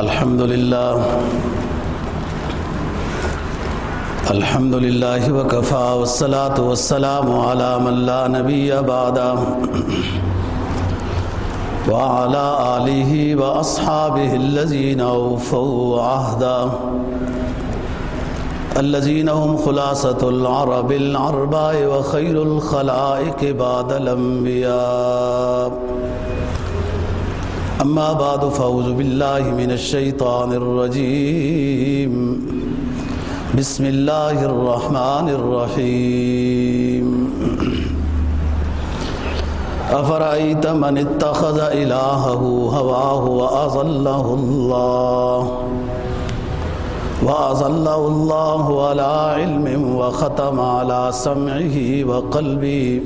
الحمد لله الحمد لله وكفى والصلاة والسلام على من لا نبي بعد وعلى آله وأصحابه الذين أوفوا عهدا الذين هم خلاصة العرب العرباء وخير الخلائق بعد الأنبياء أما بعد، فأعوذ بالله من الشيطان الرجيم. بسم الله الرحمن الرحيم. أفرأيت من اتخذ إلهه هواه وأظله الله؟ وأظله الله على علم وختم على سمعه وقلبه.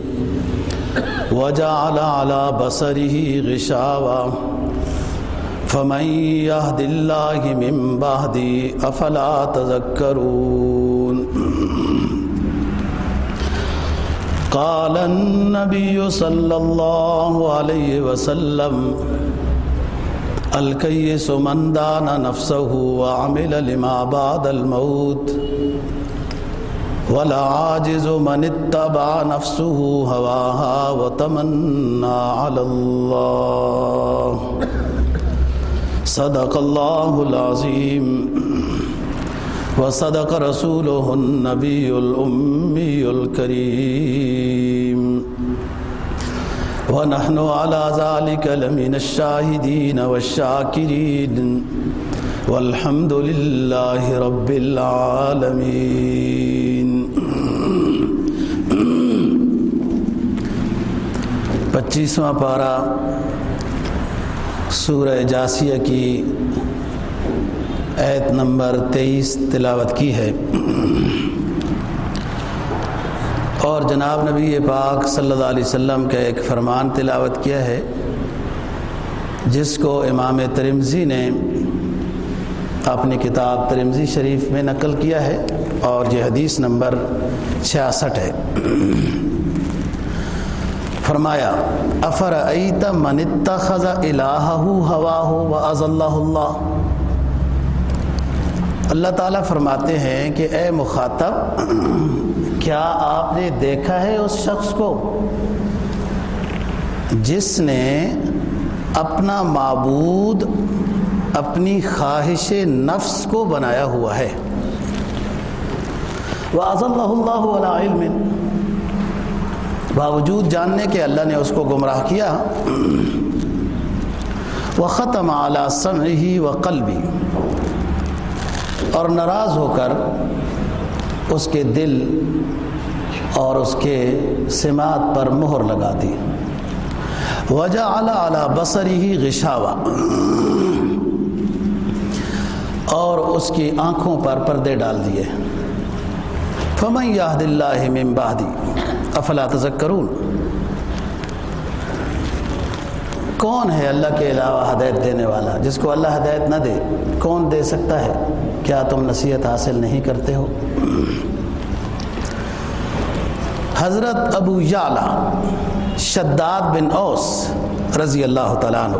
وجعل على بصره غشاوة. فمن يهد الله من بعد أفلا تذكرون قال النبي صلى الله عليه وسلم، الكيس من دان نفسه وعمل لما بعد الموت، والعاجز من اتبع نفسه هواها وتمنى على الله. صدق الله العظيم وصدق رسوله النبي الأمي الكريم ونحن على ذلك لمن الشاهدين والشاكرين والحمد لله رب العالمين پچیسواں پارہ سورہ جاسیہ کی ایت نمبر تیئیس تلاوت کی ہے۔ اور جناب نبی پاک صلی اللہ علیہ وسلم کا ایک فرمان تلاوت کیا ہے، جس کو امام ترمزی نے اپنی کتاب ترمزی شریف میں نقل کیا ہے، اور یہ حدیث نمبر چھیاسٹھ ہے۔ فرمایا افر ایت من اتخذ الہہ ہواہ و از اللہ؟ اللہ اللہ تعالیٰ فرماتے ہیں کہ اے مخاطب، کیا آپ نے دیکھا ہے اس شخص کو؟ جس نے اپنا معبود، اپنی خواہش نفس کو بنایا ہوا ہے۔ وہ از اللہ اللہ علیہ علم۔ باوجود جاننے کہ اللہ نے اس کو گمراہ کیا وہ ختم اعلیٰ سم ہی و قلبی اور ناراض ہو کر اس کے دل اور اس کے سماعت پر مہر لگا دی۔ وجہ اعلیٰ اعلیٰ بصری ہی غشاوا اور اس کی آنکھوں پر پردے ڈال دیے۔ فمن یاد اللہ من بعدی افلا تذکرون؟ کون ہے اللہ کے علاوہ ہدایت دینے والا جس کو اللہ ہدایت نہ دے؟ کون دے سکتا ہے؟ کیا تم نصیحت حاصل نہیں کرتے ہو؟ حضرت ابو یعلا شداد بن اوس رضی اللہ تعالیٰ عنہ۔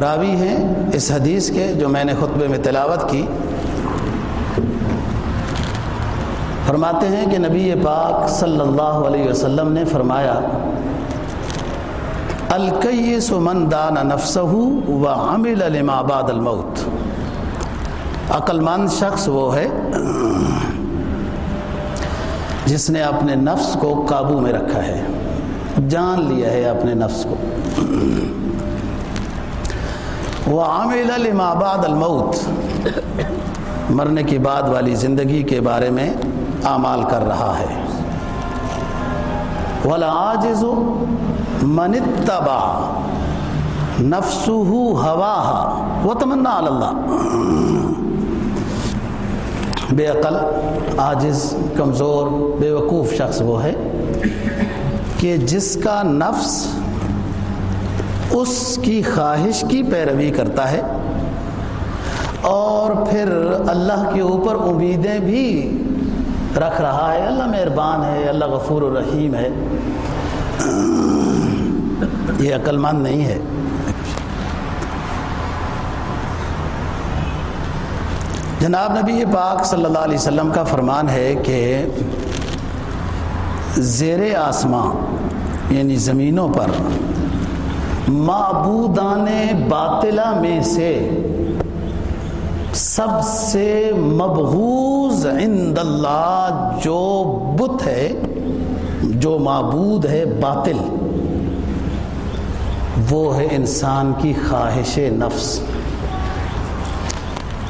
راوی ہیں اس حدیث کے جو میں نے خطبے میں تلاوت کی۔ فرماتے ہیں کہ نبی پاک صلی اللہ علیہ وسلم نے فرمایا الکیس من دان نفسہ و عمل لما بعد الموت۔ عقل مند شخص وہ ہے جس نے اپنے نفس کو قابو میں رکھا ہے، جان لیا ہے اپنے نفس کو۔ وہ عامل لما بعد الموت۔ مرنے کی بعد والی زندگی کے بارے میں اعمال کر رہا ہے۔ ولاجز من اتبع نفسه هواها۔ وتمنى على اللہ بے عقل، عاجز، کمزور، بے وقوف شخص وہ ہے کہ جس کا نفس اس کی خواہش کی پیروی کرتا ہے اور پھر اللہ کے اوپر امیدیں بھی رکھ رہا ہے۔ اللہ مہربان ہے، اللہ غفور الرحیم ہے۔ یہ عقل مند نہیں ہے۔ جناب نبی پاک صلی اللہ علیہ وسلم کا فرمان ہے کہ زیر آسماں یعنی زمینوں پر، معبودان باطلہ میں سے سب سے مبغوز عند اللہ جو بت ہے، جو معبود ہے، باطل۔ وہ ہے انسان کی خواہش نفس۔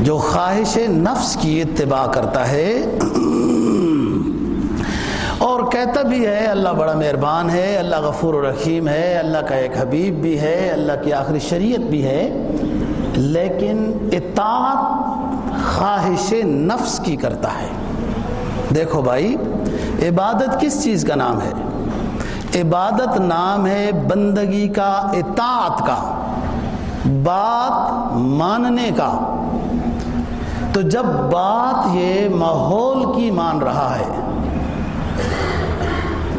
جو خواہش نفس کی اتباع کرتا ہے، اور کہتا بھی ہے، اللہ بڑا مہربان ہے، اللہ غفور و رحیم ہے، اللہ کا ایک حبیب بھی ہے، اللہ کی آخری شریعت بھی ہے۔ لیکن اطاعت خواہش نفس کی کرتا ہے۔ دیکھو بھائی، عبادت کس چیز کا نام ہے؟ عبادت نام ہے بندگی کا، اطاعت کا، بات ماننے کا۔ تو جب بات یہ ماحول کی مان رہا ہے،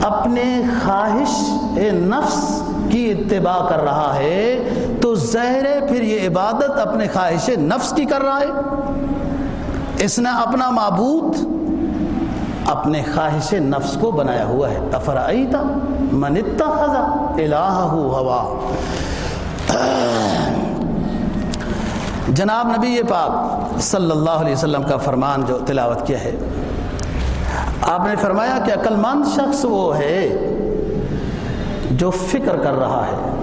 اپنے خواہش نفس کی اتباع کر رہا ہے تو ظاہر پھر یہ عبادت اپنے خواہش نفس کی کر رہا ہے۔ اس نے اپنا معبود اپنے خواہش نفس کو بنایا ہوا ہے۔ افرائیتا من اتخذ الہہ ہوا۔ جناب نبی پاک صلی اللہ علیہ وسلم کا فرمان جو تلاوت کیا ہے۔ آپ نے فرمایا کہ عقل مند شخص وہ ہے جو فکر کر رہا ہے۔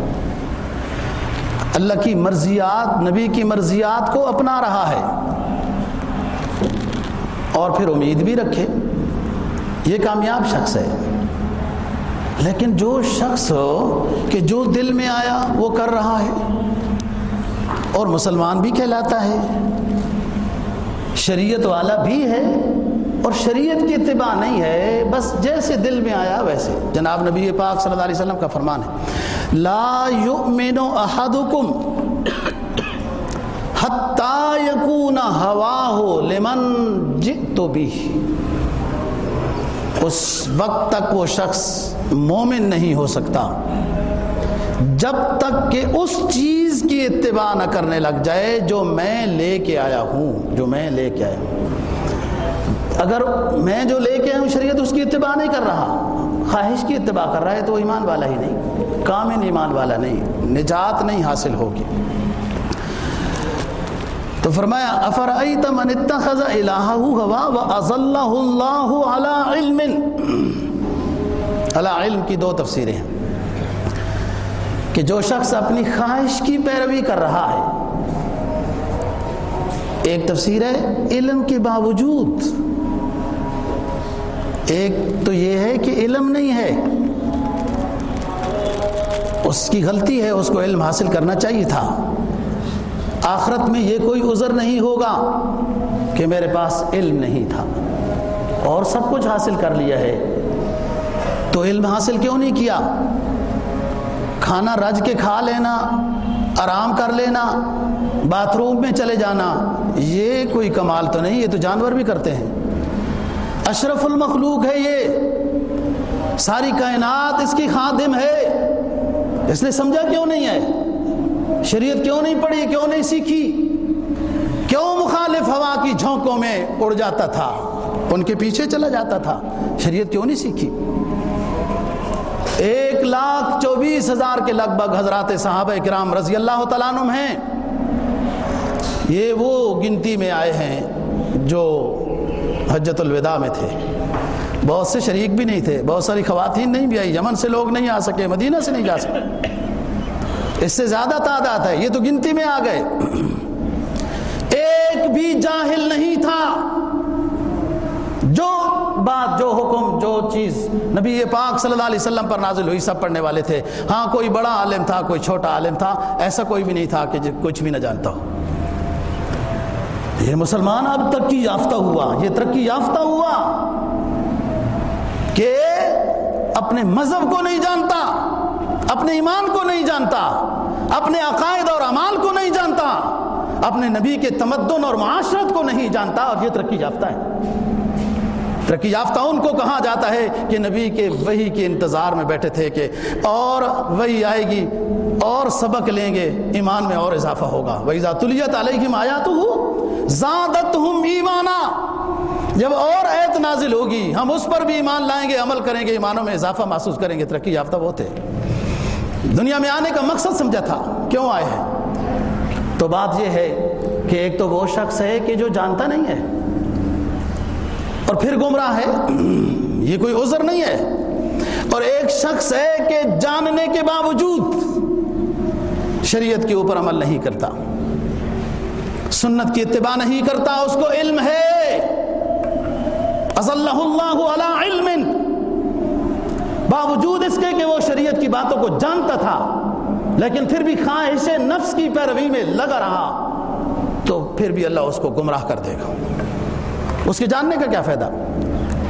اللہ کی مرضیات، نبی کی مرضیات کو اپنا رہا ہے۔ اور پھر امید بھی رکھے۔ یہ کامیاب شخص ہے۔ لیکن جو شخص ہو کہ جو دل میں آیا، وہ کر رہا ہے۔ اور مسلمان بھی کہلاتا ہے۔ شریعت والا بھی ہے۔ اور شریعت کی اتباع نہیں ہے، بس جیسے دل میں آیا ویسے۔ جناب نبی پاک صلی اللہ علیہ وسلم کا فرمان ہے۔ لا یؤمن احدکم حتی یکون ہواہو لمن جئتو بھی اس وقت تک وہ شخص مومن نہیں ہو سکتا۔ جب تک کہ اس چیز کی اتباع نہ کرنے لگ جائے جو میں لے کے آیا ہوں، جو میں لے کے آیا ہوں۔ اگر میں جو لے کے آیا ہوں شریعت، اس کی اتباع نہیں کر رہا۔ خواہش کی اتباع کر رہا ہے تو وہ ایمان والا ہی نہیں۔ کامن ایمان والا نہیں۔ نجات نہیں حاصل ہوگی۔ تو فرمایا افرائیت من اتخذ الہہ ہوا وازلہ اللہ علی علم؟ علی علم کی دو تفسیریں ہیں۔ کہ جو شخص اپنی خواہش کی پیروی کر رہا ہے۔ ایک تفسیر ہے، علم کے باوجود ایک تو یہ ہے کہ علم نہیں ہے۔ اس کی غلطی ہے، اس کو علم حاصل کرنا چاہیے تھا۔ آخرت میں یہ کوئی عذر نہیں ہوگا کہ میرے پاس علم نہیں تھا۔ اور سب کچھ حاصل کر لیا ہے۔ تو علم حاصل کیوں نہیں کیا؟ کھانا رج کے کھا لینا، آرام کر لینا، باتھ روم میں چلے جانا، یہ کوئی کمال تو نہیں، یہ تو جانور بھی کرتے ہیں۔ اشرف المخلوق ہے یہ۔ ساری کائنات اس کی خادم ہے۔ اس نے سمجھا کیوں نہیں ہے؟ شریعت کیوں نہیں پڑھی، کیوں نہیں سیکھی؟ کیوں مخالف ہوا کی جھونکوں میں اڑ جاتا تھا؟ ان کے پیچھے چلا جاتا تھا۔ شریعت کیوں نہیں سیکھی؟ ایک لاکھ چوبیس ہزار کے لگ بھگ حضرات صحابہ کرام رضی اللہ تعالیٰ عنہ ہیں۔ یہ وہ گنتی میں آئے ہیں جو حجت الوداع میں تھے۔ بہت سے شریک بھی نہیں تھے، بہت ساری خواتین نہیں بھی آئی، یمن سے لوگ نہیں آ سکے، مدینہ سے نہیں جا سکے۔ اس سے زیادہ تعداد ہے، یہ تو گنتی میں آ گئے۔ ایک بھی جاہل نہیں تھا۔ جو بات، جو حکم، جو چیز نبی پاک صلی اللہ علیہ وسلم پر نازل ہوئی، سب پڑھنے والے تھے۔ ہاں کوئی بڑا عالم تھا، کوئی چھوٹا عالم تھا، ایسا کوئی بھی نہیں تھا کہ کچھ بھی نہ جانتا ہو۔ یہ مسلمان اب ترقی یافتہ ہوا، یہ ترقی یافتہ ہوا کہ اپنے مذہب کو نہیں جانتا، اپنے ایمان کو نہیں جانتا، اپنے عقائد اور امال کو نہیں جانتا، اپنے نبی کے تمدن اور معاشرت کو نہیں جانتا اور یہ ترقی یافتہ ہے۔ ترقی یافتہ ان کو کہا جاتا ہے کہ نبی کے وہی کے انتظار میں بیٹھے تھے کہ اور وہی آئے گی، اور سبق لیں گے، ایمان میں اور اضافہ ہوگا۔ وہی ذاتلیت علیہم آیا تو ہوں زادت ہم ایمانا جب اور ایت نازل ہوگی، ہم اس پر بھی ایمان لائیں گے، عمل کریں گے، ایمانوں میں اضافہ محسوس کریں گے۔ ترقی یافتہ وہ تھے۔ دنیا میں آنے کا مقصد سمجھا تھا، کیوں آئے ہیں؟ تو بات یہ ہے کہ ایک تو وہ شخص ہے کہ جو جانتا نہیں ہے۔ اور پھر گمراہ ہے۔ یہ کوئی عذر نہیں ہے۔ اور ایک شخص ہے کہ جاننے کے باوجود شریعت کے اوپر عمل نہیں کرتا۔ سنت کی اتباع نہیں کرتا، اس کو علم ہے۔ اللہ علی علم باوجود اس کے کہ وہ شریعت کی باتوں کو جانتا تھا، لیکن پھر بھی خواہش نفس کی پیروی میں لگا رہا، تو پھر بھی اللہ اس کو گمراہ کر دے گا۔ اس کے جاننے کا کیا فائدہ؟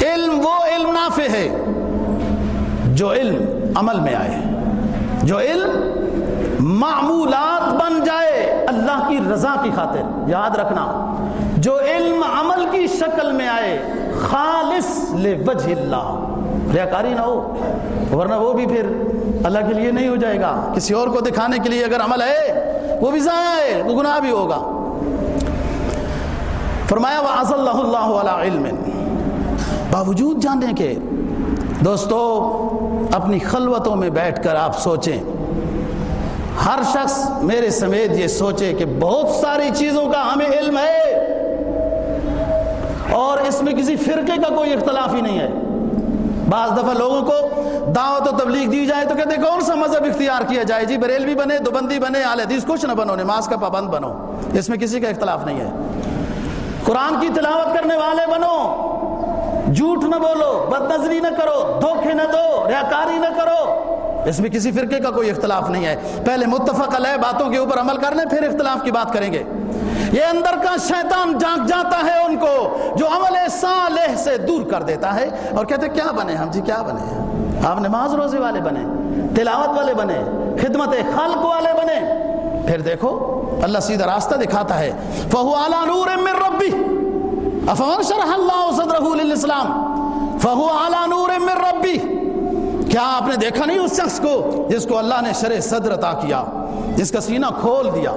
علم وہ علم نافع ہے جو علم عمل میں آئے، جو علم معمولات بن جائے اللہ کی رضا کی خاطر، یاد رکھنا، جو علم عمل کی شکل میں آئے، خالص لوجہ اللہ۔ ریاکاری نہ ہو، ورنہ وہ بھی پھر اللہ کے لیے نہیں ہو جائے گا۔ کسی اور کو دکھانے کے لیے اگر عمل ہے وہ بھی ضائع ہے، وہ گناہ بھی ہوگا۔ فرمایا اللہ اللہ علم۔ باوجود جاننے کے دوستو، اپنی خلوتوں میں بیٹھ کر آپ سوچیں۔ ہر شخص میرے سمیت یہ سوچے کہ بہت ساری چیزوں کا ہمیں علم ہے۔ اور اس میں کسی فرقے کا کوئی اختلاف ہی نہیں ہے۔ بعض دفعہ لوگوں کو دعوت و تبلیغ دی جائے تو کہتے ہیں، کون سا مذہب اختیار کیا جائے؟ جی بریلوی بنے، دوبندی بنے، آل حدیث، کچھ نہ بنو، نماز کا پابند بنو۔ اس میں کسی کا اختلاف نہیں ہے۔ قرآن کی تلاوت کرنے والے بنو۔ جھوٹ نہ بولو بد نظری نہ کرو، دھوکے نہ دو، ریاکاری نہ کرو۔ اس میں کسی فرقے کا کوئی اختلاف نہیں ہے۔ پہلے متفق علیہ باتوں کے اوپر عمل کر لیں پھر اختلاف کی بات کریں گے۔ یہ اندر کا شیطان جانک جاتا ہے ان کو، جو عمل صالح سے دور کر دیتا ہے۔ اور کہتے کیا بنے ہم؟ جی کیا بنے آپ نماز روزے والے بنے، تلاوت والے بنے، خدمت خلق والے بنے۔ پھر دیکھو اللہ سیدھا راستہ دکھاتا ہے۔ فہو علی نور من ربی۔ افمن شرح اللہ صدرہ للاسلام۔ فہو علی نور من ربی۔ کیا آپ نے دیکھا نہیں اس شخص کو جس کو اللہ نے شرح صدر عطا کیا؟ جس کا سینہ کھول دیا۔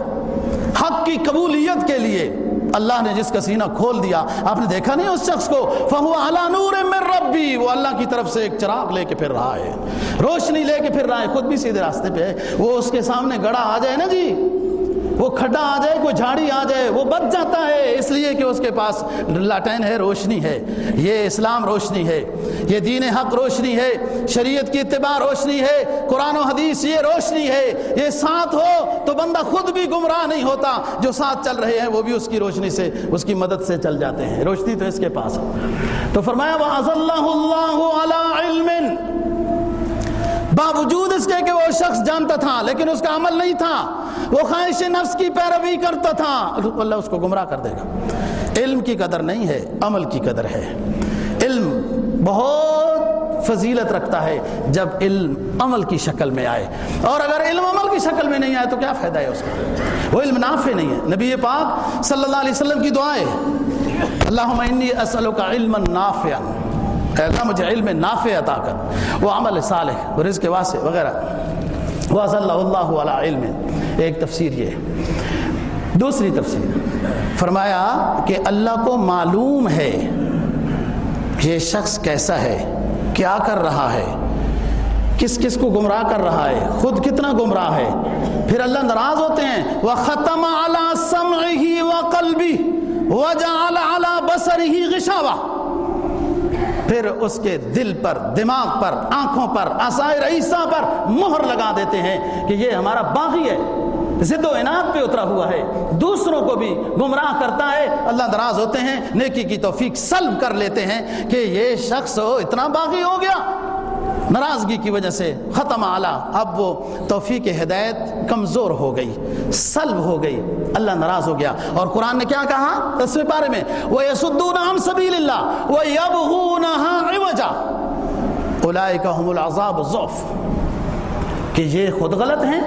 حق کی قبولیت کے لیے اللہ نے جس کا سینہ کھول دیا۔ آپ نے دیکھا نہیں اس شخص کو؟ فہو علی نور من ربی۔ وہ اللہ کی طرف سے ایک چراغ لے کے پھر رہا ہے۔ روشنی لے کے پھر رہا ہے۔ خود بھی سیدھے راستے پہ ہے۔ وہ اس کے سامنے گڑا آ جائے نا جی۔ وہ کھڈا آ جائے، کوئی جھاڑی آ جائے، وہ بچ جاتا ہے۔ اس لیے کہ اس کے پاس لاٹین ہے، روشنی ہے۔ یہ اسلام روشنی ہے، یہ دین حق روشنی ہے، شریعت کی اتباع روشنی ہے، قرآن و حدیث یہ روشنی ہے۔ یہ ساتھ ہو تو بندہ خود بھی گمراہ نہیں ہوتا۔ جو ساتھ چل رہے ہیں، وہ بھی اس کی روشنی سے، اس کی مدد سے چل جاتے ہیں۔ روشنی تو اس کے پاس تو فرمایا اللہ اللہ علم باوجود اس کے کہ وہ شخص جانتا تھا لیکن اس کا عمل نہیں تھا، وہ خواہش نفس کی پیروی کرتا تھا۔ اللہ اس کو گمراہ کر دے گا۔ علم کی قدر نہیں ہے، عمل کی قدر ہے۔ علم بہت فضیلت رکھتا ہے جب علم عمل کی شکل میں آئے۔ اور اگر علم عمل کی شکل میں نہیں آئے تو کیا فائدہ ہے اس کا؟ وہ علم نافع نہیں ہے۔ نبی پاک صلی اللہ علیہ وسلم کی دعائیں اللہم انی اسألک علما نافعا۔ اے اللہ مجھے علم نافع عطا کر، وہ عمل صالح، وہ رزق واسع وغیرہ۔ وہ اللہ اللہ علیہ علم۔ ایک تفسیر یہ ہے۔ دوسری تفسیر۔ فرمایا کہ اللہ کو معلوم ہے یہ شخص کیسا ہے، کیا کر رہا ہے، کس کس کو گمراہ کر رہا ہے، خود کتنا گمراہ ہے۔ پھر اللہ ناراض ہوتے ہیں۔ وہ ختم اعلیٰ سم ہی و قلبی وجہ اعلیٰ بسر ہی غشاوہ پھر اس کے دل پر، دماغ پر، آنکھوں پر آسائر عیسیٰ پر مہر لگا دیتے ہیں کہ یہ ہمارا باغی ہے۔ زد و انعد پہ اترا ہوا ہے۔ دوسروں کو بھی گمراہ کرتا ہے۔ اللہ دراز ہوتے ہیں، نیکی کی توفیق سلب کر لیتے ہیں کہ یہ شخص اتنا باغی ہو گیا۔ ناراضگی کی وجہ سے ختم اعلیٰ۔ اب وہ توفیق ہدایت کمزور ہو گئی، سلب ہو گئی، اللہ ناراض ہو گیا۔ اور قرآن نے کیا کہا دسویں پارے میں؟ وہ یسدون عن سبیل اللہ وہ یبغونها عوجا۔ اولئک هم العذاب الضعف کہ یہ خود غلط ہیں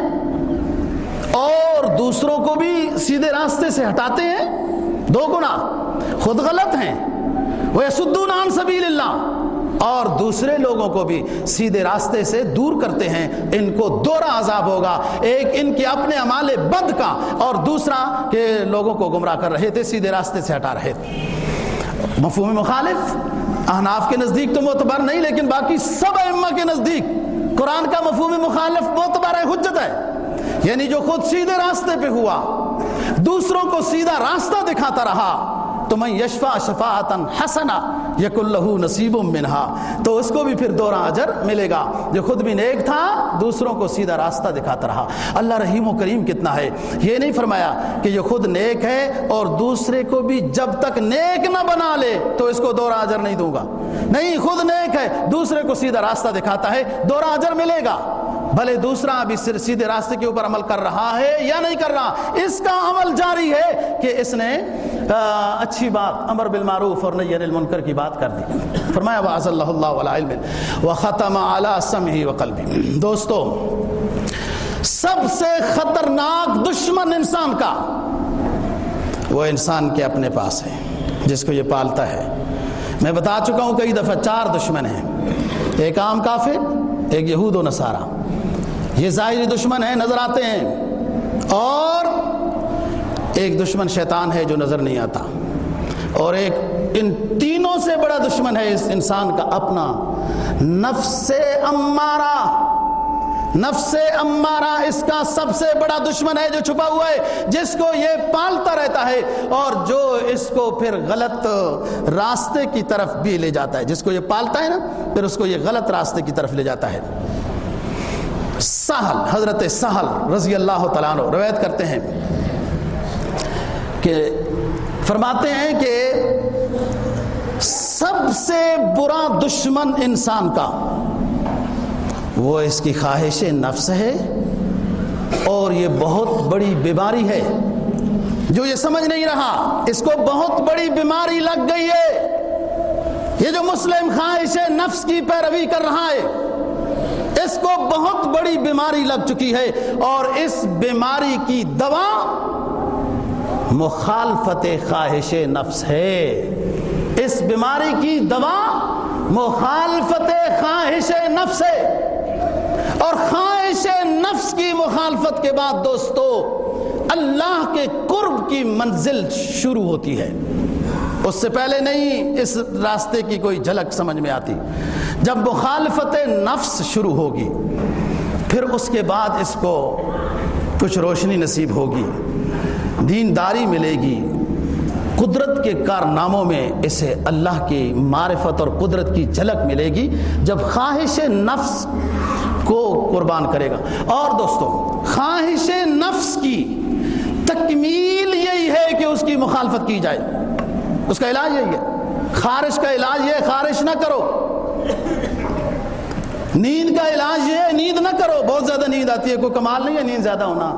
اور دوسروں کو بھی سیدھے راستے سے ہٹاتے ہیں۔ دو گنا خود غلط ہیں۔ وہ سدون عن سبیل اللہ اور دوسرے لوگوں کو بھی سیدھے راستے سے دور کرتے ہیں۔ ان کو دورہ عذاب ہوگا۔ ایک ان کے اپنے عمال بد کا اور دوسرا کہ لوگوں کو گمراہ کر رہے تھے، سیدھے راستے سے ہٹا رہے تھے۔ مفہوم مخالف۔ احناف کے نزدیک تو معتبر نہیں، لیکن باقی سب ائمہ کے نزدیک قرآن کا مفہوم مخالف معتبر ہے حجت ہے۔ یعنی جو خود سیدھے راستے پہ ہوا، دوسروں کو سیدھا راستہ دکھاتا رہا۔ تو میں یشفا شفاعتا حسنا یک اللہ نصیب منہا۔ تو اس کو بھی پھر دورہ اجر ملے گا۔ جو خود بھی نیک تھا، دوسروں کو سیدھا راستہ دکھاتا رہا۔ اللہ رحیم و کریم کتنا ہے۔ یہ نہیں فرمایا کہ یہ خود نیک ہے اور دوسرے کو بھی جب تک نیک نہ بنا لے تو اس کو دورہ اجر نہیں دوں گا۔ نہیں، خود نیک ہے، دوسرے کو سیدھا راستہ دکھاتا ہے، دورہ اجر ملے گا۔ بھلے دوسرا ابھی سیدھے راستے کے اوپر عمل کر رہا ہے یا نہیں کر رہا؟ اس کا عمل جاری ہے کہ اس نے اچھی بات، امر بالمعروف اور نیر المنکر کی بات کر دی۔ فرمایا واض اللہ اللہ علیہ علم و ختم اعلیٰ سمعی و قلبی دوستو، سب سے خطرناک دشمن انسان کا وہ انسان کے اپنے پاس ہے، جس کو یہ پالتا ہے۔ میں بتا چکا ہوں، کئی دفعہ چار دشمن ہیں۔ ایک عام کافر، ایک یہود و نصارہ۔ یہ ظاہری دشمن ہیں، نظر آتے ہیں۔ اور ایک دشمن شیطان ہے جو نظر نہیں آتا۔ اور ایک ان تینوں سے بڑا دشمن ہے اس انسان کا اپنا۔ نفس امارہ۔ نفس امارہ اس کا سب سے بڑا دشمن ہے جو چھپا ہوا ہے، جس کو یہ پالتا رہتا ہے اور جو اس کو پھر غلط راستے کی طرف بھی لے جاتا ہے۔ جس کو یہ پالتا ہے نا، پھر اس کو یہ غلط راستے کی طرف لے جاتا ہے۔ سہل، حضرت سہل رضی اللہ تعالیٰ روایت کرتے ہیں کہ فرماتے ہیں کہ سب سے برا دشمن انسان کا وہ اس کی خواہش نفس ہے اور یہ بہت بڑی بیماری ہے۔ جو یہ سمجھ نہیں رہا، اس کو بہت بڑی بیماری لگ گئی ہے۔ یہ جو مسلم خواہش نفس کی پیروی کر رہا ہے اس کو بہت بڑی بیماری لگ چکی ہے اور اس بیماری کی دوا مخالفت خواہش نفس ہے۔ اس بیماری کی دوا مخالفت خواہش نفس ہے۔ اور خواہش نفس کی مخالفت کے بعد دوستو، اللہ کے قرب کی منزل شروع ہوتی ہے۔ اس سے پہلے نہیں، اس راستے کی کوئی جھلک سمجھ میں آتی۔ جب مخالفت نفس شروع ہوگی، پھر اس کے بعد اس کو کچھ روشنی نصیب ہوگی۔ دینداری ملے گی۔ قدرت کے کارناموں میں اسے اللہ کی معرفت اور قدرت کی جھلک ملے گی، جب خواہش نفس کو قربان کرے گا۔ اور دوستو، خواہش نفس کی تکمیل یہی ہے کہ اس کی مخالفت کی جائے۔ اس کا علاج یہی ہے۔ خارش کا علاج یہ خارش نہ کرو۔ نیند کا علاج یہ ہے، نیند نہ کرو۔ بہت زیادہ نیند آتی ہے، کوئی کمال نہیں ہے نیند زیادہ ہونا۔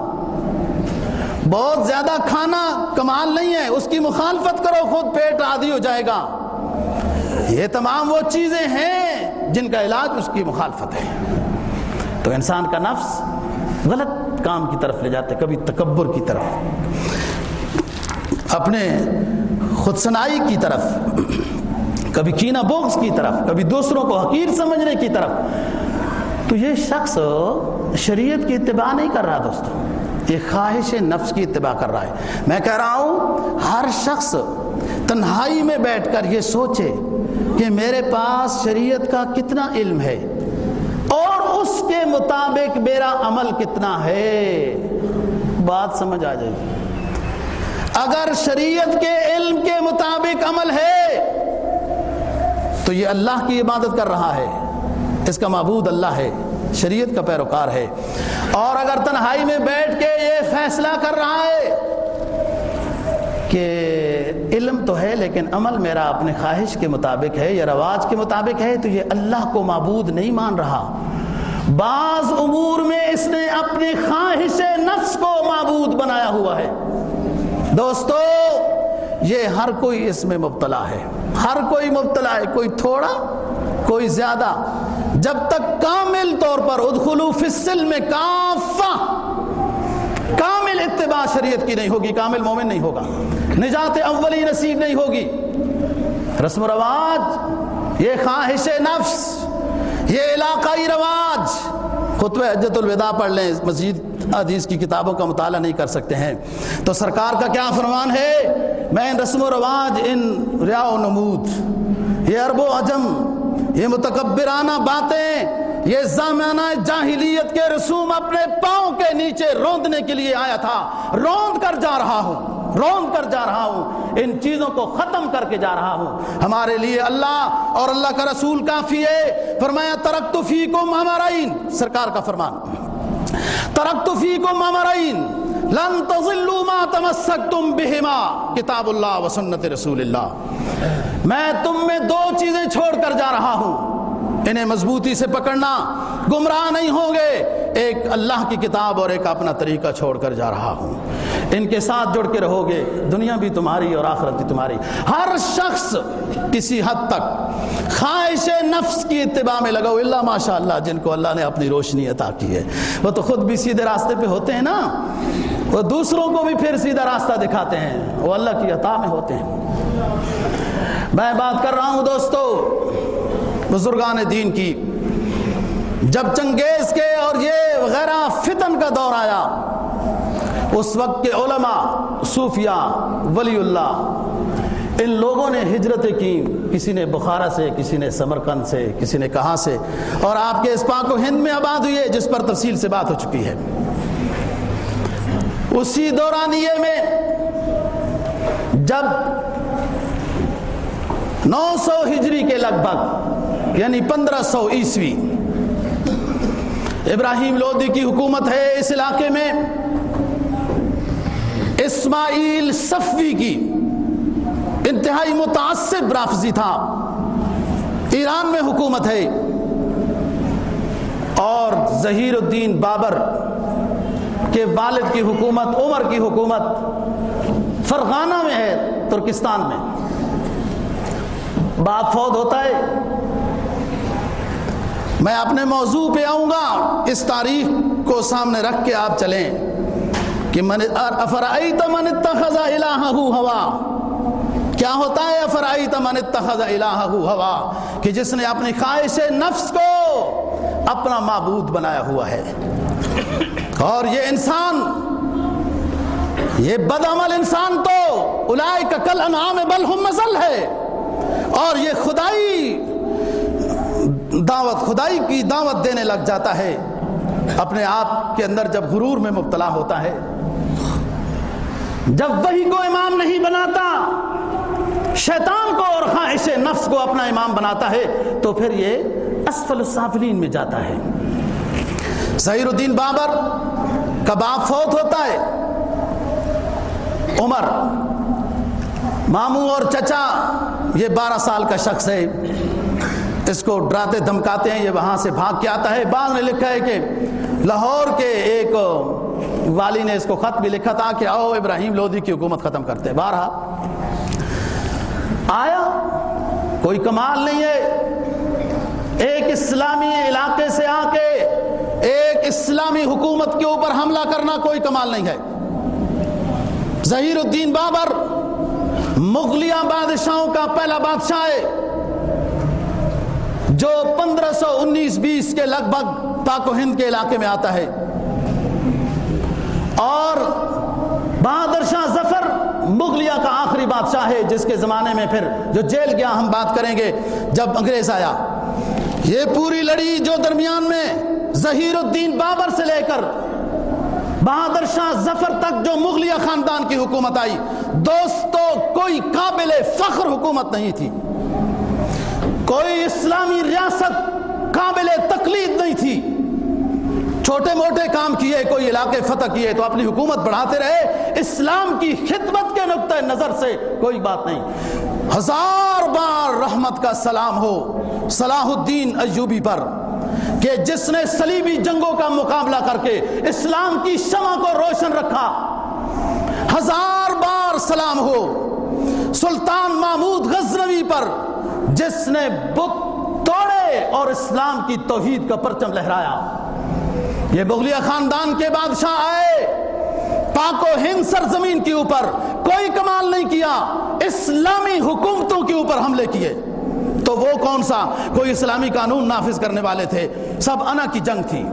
بہت زیادہ کھانا کمال نہیں ہے، اس کی مخالفت کرو، خود پیٹ عادی ہو جائے گا۔ یہ تمام وہ چیزیں ہیں جن کا علاج اس کی مخالفت ہے۔ تو انسان کا نفس غلط کام کی طرف لے جاتے کبھی تکبر کی طرف۔ اپنے خود سنائی کی طرف، کبھی کینہ بوکس کی طرف، کبھی دوسروں کو حقیر سمجھنے کی طرف۔ تو یہ شخص شریعت کی اتباع نہیں کر رہا دوستو، یہ خواہش نفس کی اتباع کر رہا ہے۔ میں کہہ رہا ہوں، ہر شخص تنہائی میں بیٹھ کر یہ سوچے کہ میرے پاس شریعت کا کتنا علم ہے اور اس کے مطابق میرا عمل کتنا ہے۔ بات سمجھ آ جائے گی۔ اگر شریعت کے علم کے مطابق عمل ہے، تو یہ اللہ کی عبادت کر رہا ہے۔ اس کا معبود اللہ ہے۔ شریعت کا پیروکار ہے۔ اور اگر تنہائی میں بیٹھ کے یہ فیصلہ کر رہا ہے کہ علم تو ہے، لیکن عمل میرا اپنے خواہش کے مطابق ہے یا رواج کے مطابق ہے، تو یہ اللہ کو معبود نہیں مان رہا۔ بعض امور میں اس نے اپنی خواہش نفس کو معبود بنایا ہوا ہے۔ دوستو، یہ ہر کوئی اس میں مبتلا ہے۔ ہر کوئی مبتلا ہے، کوئی تھوڑا، کوئی زیادہ۔ جب تک کامل طور پر ادخلو فی السلم کافہ، کامل اتباع شریعت کی نہیں ہوگی، کامل مومن نہیں ہوگا۔ نجات اولی نصیب نہیں ہوگی۔ رسم و رواج، یہ خواہش نفس، یہ علاقائی رواج۔ خطب حجت الوداع پڑھ لیں، مسجد حدیث کی کتابوں کا مطالعہ نہیں کر سکتے ہیں۔ تو سرکار کا کیا فرمان ہے؟ میں ان رسم و رواج ان ریا و نمود، یہ عرب و عجم، یہ متکبرانہ باتیں، یہ زمانہ جاہلیت کے رسوم اپنے پاؤں کے نیچے روندنے کے لیے آیا تھا۔ روند کر جا رہا ہوں، روند کر جا رہا ہوں، ان چیزوں کو ختم کر کے جا رہا ہوں۔ ہمارے لیے اللہ اور اللہ کا رسول کافی ہے۔ فرمایا ترقت فیکم امرین، سرکار کا فرمان۔ ترقت فیکم امرین، لن تظلوا ما تمسکتم بہما کتاب اللہ و سنت رسول اللہ۔ میں تم میں دو چیزیں چھوڑ کر جا رہا ہوں۔ انہیں مضبوطی سے پکڑنا گمراہ نہیں ہوں گے۔ ایک اللہ کی کتاب اور ایک اپنا طریقہ چھوڑ کر جا رہا ہوں۔ ان کے ساتھ جڑ کے رہو گے۔ دنیا بھی تمہاری اور آخرت بھی تمہاری۔ ہر شخص کسی حد تک خواہش نفس کی اتباع میں لگا اللہ ماشاء اللہ جن کو اللہ نے اپنی روشنی عطا کی ہے۔ وہ تو خود بھی سیدھے راستے پہ ہوتے ہیں نا۔ وہ دوسروں کو بھی پھر سیدھا راستہ دکھاتے ہیں۔ وہ اللہ کی عطا میں ہوتے ہیں۔ میں بات کر رہا ہوں دوستو بزرگان دین کی۔ جب چنگیز کے اور یہ وغیرہ فتن کا دور آیا، اس وقت کے علماء صوفیہ ولی اللہ، ان لوگوں نے ہجرتیں کی۔ کسی نے بخارا سے، کسی نے سمرکند سے، کسی نے کہاں سے۔ اور آپ کے اس پاک و ہند میں آباد ہوئی ہے جس پر تفصیل سے بات ہو چکی ہے۔ اسی دورانیے میں جب نو سو ہجری کے لگ بھگ یعنی پندرہ سو عیسوی۔ ابراہیم لودی کی حکومت ہے اس علاقے میں۔ اسماعیل صفوی کی انتہائی متعصب رافضی تھا۔ ایران میں حکومت ہے۔ اور ظہیر الدین بابر کے والد کی حکومت، عمر کی حکومت فرغانہ میں ہے، ترکستان میں۔ باپ فوت ہوتا ہے۔ میں اپنے موضوع پہ آؤں گا۔ اس تاریخ کو سامنے رکھ کے آپ چلیں کہ من افرائیت من اتخذ الہہ ہوا کیا ہوتا ہے افرائیت من اتخذ الہہ ہوا کہ جس نے اپنی خواہش نفس کو اپنا معبود بنایا ہوا ہے۔ اور یہ انسان، یہ بد عمل انسان تو اولائک کل انعام بل ہم مزل ہے۔ اور یہ خدائی دعوت خدائی کی دعوت دینے لگ جاتا ہے۔ اپنے آپ کے اندر جب غرور میں مبتلا ہوتا ہے، جب وہی کو امام نہیں بناتا، شیطان کو اور خواہش نفس کو اپنا امام بناتا ہے، تو پھر یہ اسفل السافلین میں جاتا ہے۔ ظہیر الدین بابر کا باپ فوت ہوتا ہے؟ عمر، ماموں اور چچا، یہ بارہ سال کا شخص ہے۔ اس کو ڈراتے دھمکاتے ہیں، یہ وہاں سے بھاگ کے آتا ہے۔ بعض نے لکھا ہے کہ لاہور کے ایک والی نے اس کو خط بھی لکھا تھا کہ آؤ ابراہیم لودھی کی حکومت ختم کرتے بارہ آیا، کوئی کمال نہیں ہے۔ ایک اسلامی علاقے سے آ کے ایک اسلامی حکومت کے اوپر حملہ کرنا کوئی کمال نہیں ہے۔ ظہیر الدین بابر مغلیہ بادشاہوں کا پہلا بادشاہ ہے۔ جو پندرہ سو انیس بیس کے لگ بھگ پاک و ہند کے علاقے میں آتا ہے۔ اور بہادر شاہ ظفر مغلیہ کا آخری بادشاہ ہے، جس کے زمانے میں پھر جو جیل گیا ہم بات کریں گے جب انگریز آیا۔ یہ پوری لڑی جو درمیان میں ظہیر الدین بابر سے لے کر بہادر شاہ ظفر تک جو مغلیہ خاندان کی حکومت آئی، دوستو، کوئی قابل فخر حکومت نہیں تھی۔ کوئی اسلامی ریاست قابل تقلید نہیں تھی۔ چھوٹے موٹے کام کیے، کوئی علاقے فتح کیے تو اپنی حکومت بڑھاتے رہے۔ اسلام کی خدمت کے نقطۂ نظر سے کوئی بات نہیں۔ ہزار بار رحمت کا سلام ہو صلاح الدین ایوبی پر کہ جس نے صلیبی جنگوں کا مقابلہ کر کے اسلام کی شمع کو روشن رکھا۔ ہزار بار سلام ہو۔ سلطان محمود غزنوی پر جس نے بت توڑے اور اسلام کی توحید کا پرچم لہرایا۔ یہ بغلیہ خاندان کے بادشاہ آئے۔ پاک و ہند سرزمین کے اوپر کوئی کمال نہیں کیا۔ اسلامی حکومتوں کے اوپر حملے کیے۔ تو وہ کون سا؟ کوئی اسلامی قانون نافذ کرنے والے تھے۔ سب انا کی جنگ تھی۔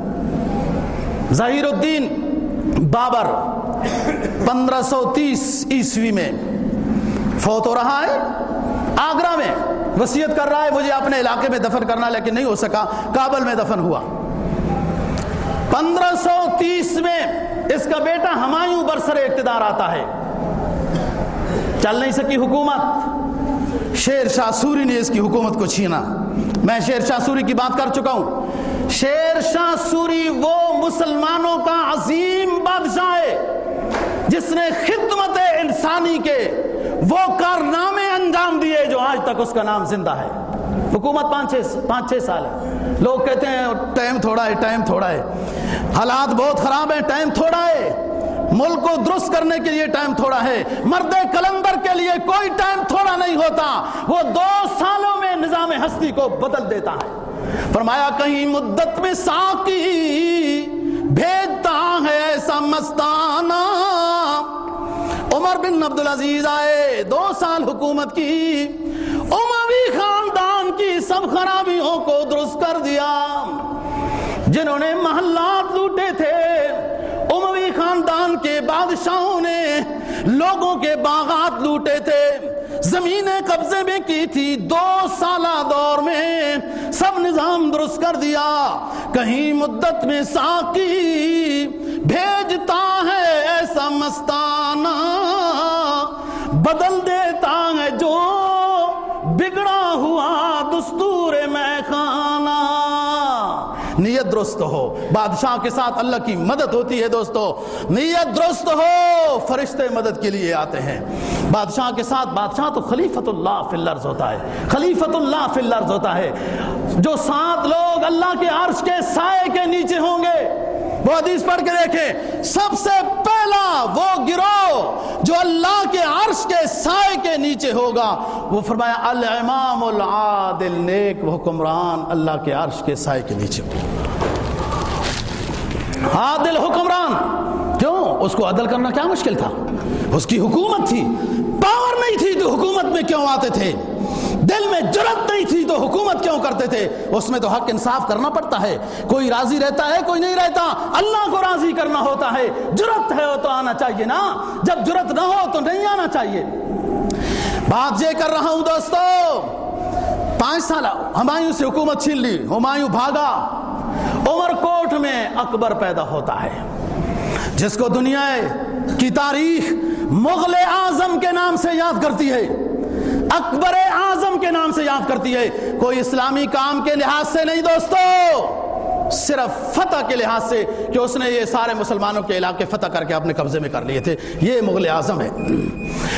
ظہیر الدین بابر، پندرہ سو تیس عیسوی میں فوت ہو رہا ہے۔ آگرہ میں۔ وسیعت کر رہا ہے، مجھے اپنے علاقے میں دفن کرنا، لیکن نہیں ہو سکا، کابل میں دفن ہوا۔ پندرہ سو تیس میں اس کا بیٹا ہمایوں برسر اقتدار آتا ہے۔ چل نہیں سکی حکومت۔ شیر شاہ سوری نے اس کی حکومت کو چھینا۔ میں شیر شاہ سوری کی بات کر چکا ہوں۔ شیر شاہ سوری وہ مسلمانوں کا عظیم بادشاہ ہے، جس نے خدمت انسانی کے وہ کارنامے انجام دیے جو آج تک اس کا نام زندہ ہے۔ حکومت پانچ چھ پانچ چھ سال ہے۔ لوگ کہتے ہیں ٹائم تھوڑا ہے، ٹائم تھوڑا ہے۔ حالات بہت خراب ہیں، ٹائم تھوڑا ہے۔ ملک کو درست کرنے کے لیے ٹائم تھوڑا ہے۔ مرد کلندر کے لیے کوئی ٹائم تھوڑا نہیں ہوتا۔ وہ دو سالوں میں نظام ہستی کو بدل دیتا ہے۔ فرمایا، کہیں مدت میں ساکی بھیجتا ہے ایسا مستانہ۔ عمر بن عبدالعزیز آئے، دو سال حکومت کی اموی خاندان کی سب خرابیوں کو درست کر دیا۔ جنہوں نے محلات لوٹے تھے اموی خاندان کے بادشاہوں نے لوگوں کے باغات لوٹے تھے۔ زمینیں قبضے میں کی تھی، دو سالہ دور میں سب نظام درست کر دیا۔ کہیں مدت میں ساکی بھیجتا ہے ایسا مستانہ بدل دیتا ہے جو بگڑا ہوا دستور میں خانہ نیت درست ہو، بادشاہ کے ساتھ اللہ کی مدد ہوتی ہے دوستو۔ نیت درست ہو، فرشتے مدد کے لیے آتے ہیں۔ بادشاہ کے ساتھ، بادشاہ تو خلیفت اللہ فی الارض ہوتا ہے۔ خلیفت اللہ فی الارض ہوتا ہے۔ جو سات لوگ اللہ کے عرش کے سائے کے نیچے ہوں گے۔ وہ حدیث پڑھ کے دیکھیں۔ سب سے پہلا وہ گروہ جو اللہ کے عرش کے سائے کے نیچے ہوگا۔ وہ فرمایا، الامام العادل نیک حکمران اللہ کے عرش کے سائے کے نیچے عادل حکمران، کیوں؟ اس کو عدل کرنا کیا مشکل تھا؟ اس کی حکومت تھی۔ پاور نہیں تھی تو حکومت میں کیوں آتے تھے؟ دل میں جرت نہیں تھی تو حکومت کیوں کرتے تھے؟ اس میں تو حق انصاف کرنا پڑتا ہے۔ کوئی راضی رہتا ہے، کوئی نہیں رہتا۔ اللہ کو راضی کرنا ہوتا ہے۔ جرت ہے تو آنا چاہیے نا۔ جب جرت نہ ہو تو نہیں آنا چاہیے۔ بات یہ کر رہا ہوں دوستو، پانچ سال ہمایوں سے حکومت چھین لی ہمایوں بھاگا۔ عمر کوٹ میں اکبر پیدا ہوتا ہے۔ جس کو دنیا کی تاریخ مغل اعظم کے نام سے یاد کرتی ہے، اکبر اعظم کے نام سے یاد کرتی ہے۔ کوئی اسلامی کام کے لحاظ سے نہیں دوستو، صرف فتح کے لحاظ سے کہ اس نے یہ سارے مسلمانوں کے علاقے فتح کر کے اپنے قبضے میں کر لیے تھے۔ یہ مغل اعظم ہے۔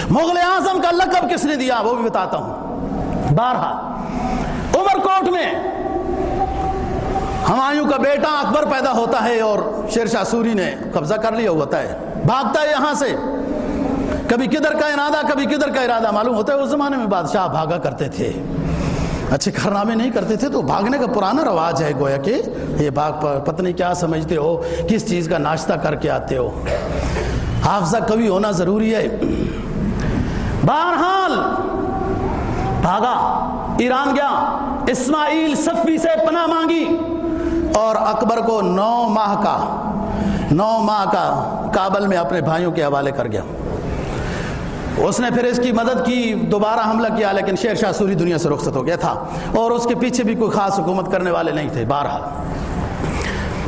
مغل اعظم کا لقب کس نے دیا؟ وہ بھی بتاتا ہوں۔ بارہ عمر کوٹ میں ہمایوں کا بیٹا اکبر پیدا ہوتا ہے اور شیر شاہ سوری نے قبضہ کر لیا ہوتا ہے بھاگتا ہے یہاں سے۔ کبھی کدھر کا ارادہ، کبھی کدھر کا ارادہ۔ معلوم ہوتا ہے اس زمانے میں بادشاہ بھاگا کرتے تھے۔ اچھے کارنامے نہیں کرتے تھے تو بھاگنے کا پرانا رواج ہے گویا کہ یہ بھاگ پتنی کیا سمجھتے ہو، کس چیز کا ناشتہ کر کے آتے ہو۔ حافظہ کبھی ہونا ضروری ہے۔ بہرحال بھاگا، ایران گیا، اسماعیل صفی سے پناہ مانگی اور اکبر کو نو ماہ کا نو ماہ کا کابل میں اپنے بھائیوں کے حوالے کر گیا۔ اس نے پھر اس کی مدد کی، دوبارہ حملہ کیا، لیکن شیر شاہ سوری دنیا سے رخصت ہو گیا تھا۔ اور اس کے پیچھے بھی کوئی خاص حکومت کرنے والے نہیں تھے، بہرحال۔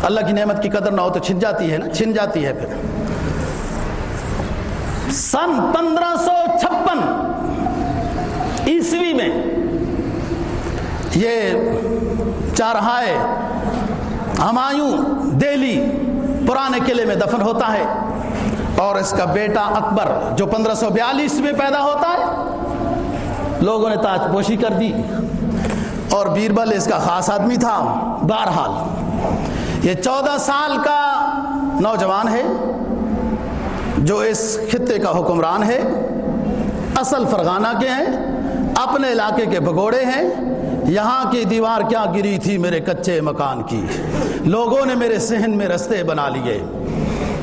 اللہ کی نعمت کی قدر نہ ہو تو چھن جاتی ہے نا، چھن جاتی ہے پھر۔ سن پندرہ سو چھپن عیسوی میں یہ چارہائے ہمایوں دہلی پرانے قلعے میں دفن ہوتا ہے اور اس کا بیٹا اکبر جو پندرہ سو بیالیس میں پیدا ہوتا ہے، لوگوں نے تاج پوشی کر دی۔ اور بیربل اس کا خاص آدمی تھا۔ بہرحال، یہ چودہ سال کا نوجوان ہے جو اس خطے کا حکمران ہے۔ اصل فرغانہ کے ہیں، اپنے علاقے کے بگوڑے ہیں۔ یہاں کی دیوار کیا گری تھی میرے کچے مکان کی؟ لوگوں نے میرے سہن میں رستے بنا لیے۔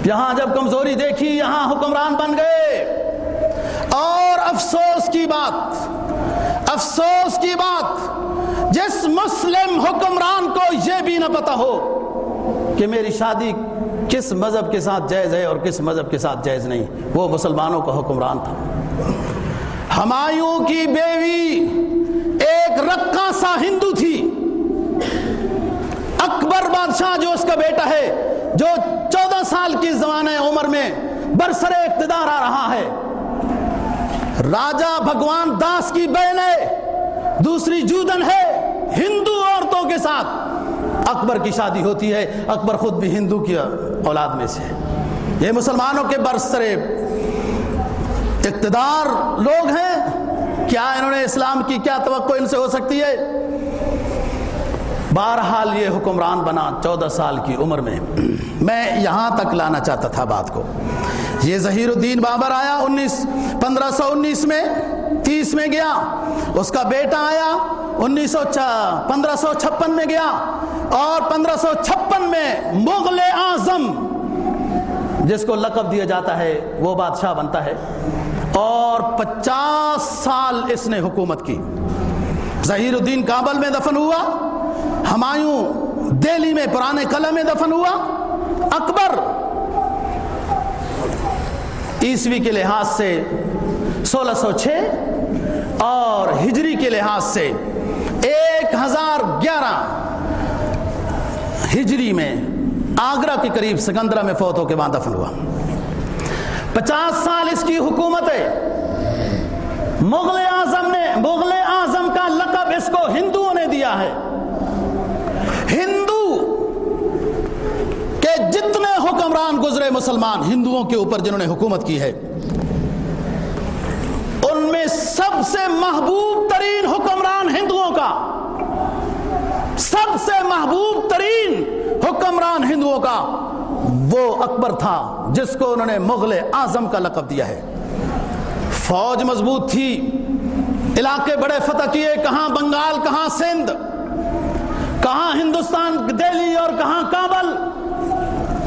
یہاں جب کمزوری دیکھی، یہاں حکمران بن گئے۔ اور افسوس کی بات، افسوس کی بات، جس مسلم حکمران کو یہ بھی نہ پتا ہو کہ میری شادی کس مذہب کے ساتھ جائز ہے اور کس مذہب کے ساتھ جائز نہیں۔ وہ مسلمانوں کا حکمران تھا۔ ہمایوں کی بیوی ایک رقا سا ہندو تھی۔ اکبر بادشاہ جو اس کا بیٹا ہے، جو چودہ سال کی زمانہ عمر میں برسر اقتدار آ رہا ہے۔ راجا بھگوان داس کی بہن ہے، دوسری جودن ہے، ہندو عورتوں کے ساتھ۔ اکبر کی شادی ہوتی ہے، اکبر خود بھی ہندو کی اولاد میں سے۔ یہ مسلمانوں کے برسر اقتدار لوگ ہیں۔ کیا انہوں نے اسلام کی کیا توقع ان سے ہو سکتی ہے؟ بہرحال یہ حکمران بنا چودہ سال کی عمر میں۔ میں یہاں تک لانا چاہتا تھا بات کو۔ یہ ظہیر الدین بابر آیا انیس، پندرہ سو انیس میں، تیس میں گیا۔ اس کا بیٹا آیا انیس سو پندرہ سو چھپن میں گیا۔ اور پندرہ سو چھپن میں مغل اعظم، جس کو لقب دیا جاتا ہے، وہ بادشاہ بنتا ہے۔ اور پچاس سال اس نے حکومت کی۔ ظہیر الدین کابل میں دفن ہوا۔ ہمایوں دہلی میں پرانے قلعہ میں دفن ہوا۔ اکبر عیسوی کے لحاظ سے سولہ سو چھ اور ہجری کے لحاظ سے ایک ہزار گیارہ ہجری میں آگرہ کے قریب سکندرہ میں فوت ہو کے وہاں دفن ہوا۔ پچاس سال اس کی حکومت ہے۔ مغل اعظم نے، مغل اعظم کا لقب اس کو ہندوؤں نے دیا ہے ہندو کہ جتنے حکمران گزرے مسلمان ہندوؤں کے اوپر جنہوں نے حکومت کی ہے۔ ان میں سب سے محبوب ترین حکمران ہندوؤں کا۔ سب سے محبوب ترین حکمران ہندوؤں کا وہ اکبر تھا جس کو انہوں نے مغل اعظم کا لقب دیا ہے۔ فوج مضبوط تھی۔ علاقے بڑے فتح کیے۔ کہاں بنگال، کہاں سندھ؟ کہاں ہندوستان، دہلی اور کہاں کابل؟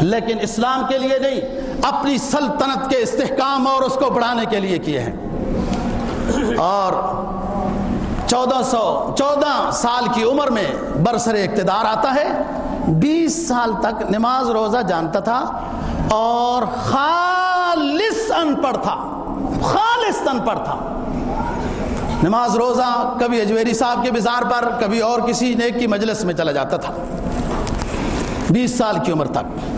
لیکن اسلام کے لیے نہیں، اپنی سلطنت کے استحکام اور اس کو بڑھانے کے لیے کیے ہیں۔ اور چودہ سو، چودہ سال کی عمر میں برسر اقتدار آتا ہے۔ بیس سال تک نماز روزہ جانتا تھا اور خالص ان پڑھ تھا۔ خالص ان پڑھ تھا۔ نماز روزہ کبھی اجویری صاحب کے بزار پر، کبھی اور کسی نیک کی مجلس میں چلا جاتا تھا۔ بیس سال کی عمر تک۔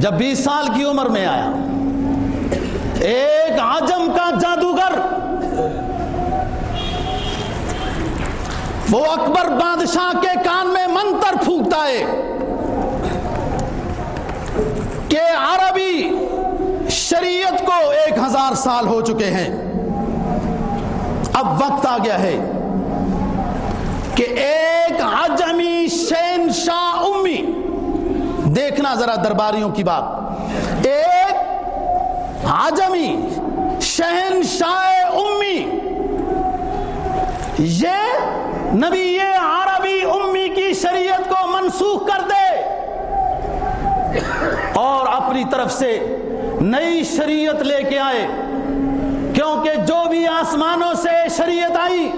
جب بیس سال کی عمر میں آیا، ایک عجم کا جادوگر، وہ اکبر بادشاہ کے کان میں منتر پھونکتا ہے کہ عربی شریعت کو ایک ہزار سال ہو چکے ہیں۔ اب وقت آ گیا ہے کہ ایک عجمی شین شاہ امی دیکھنا ذرا درباریوں کی بات۔ ایک عجمی شہن شاہ امی۔ یہ نبی عربی امی کی شریعت کو منسوخ کر دے۔ اور اپنی طرف سے نئی شریعت لے کے آئے۔ کیونکہ جو بھی آسمانوں سے شریعت آئی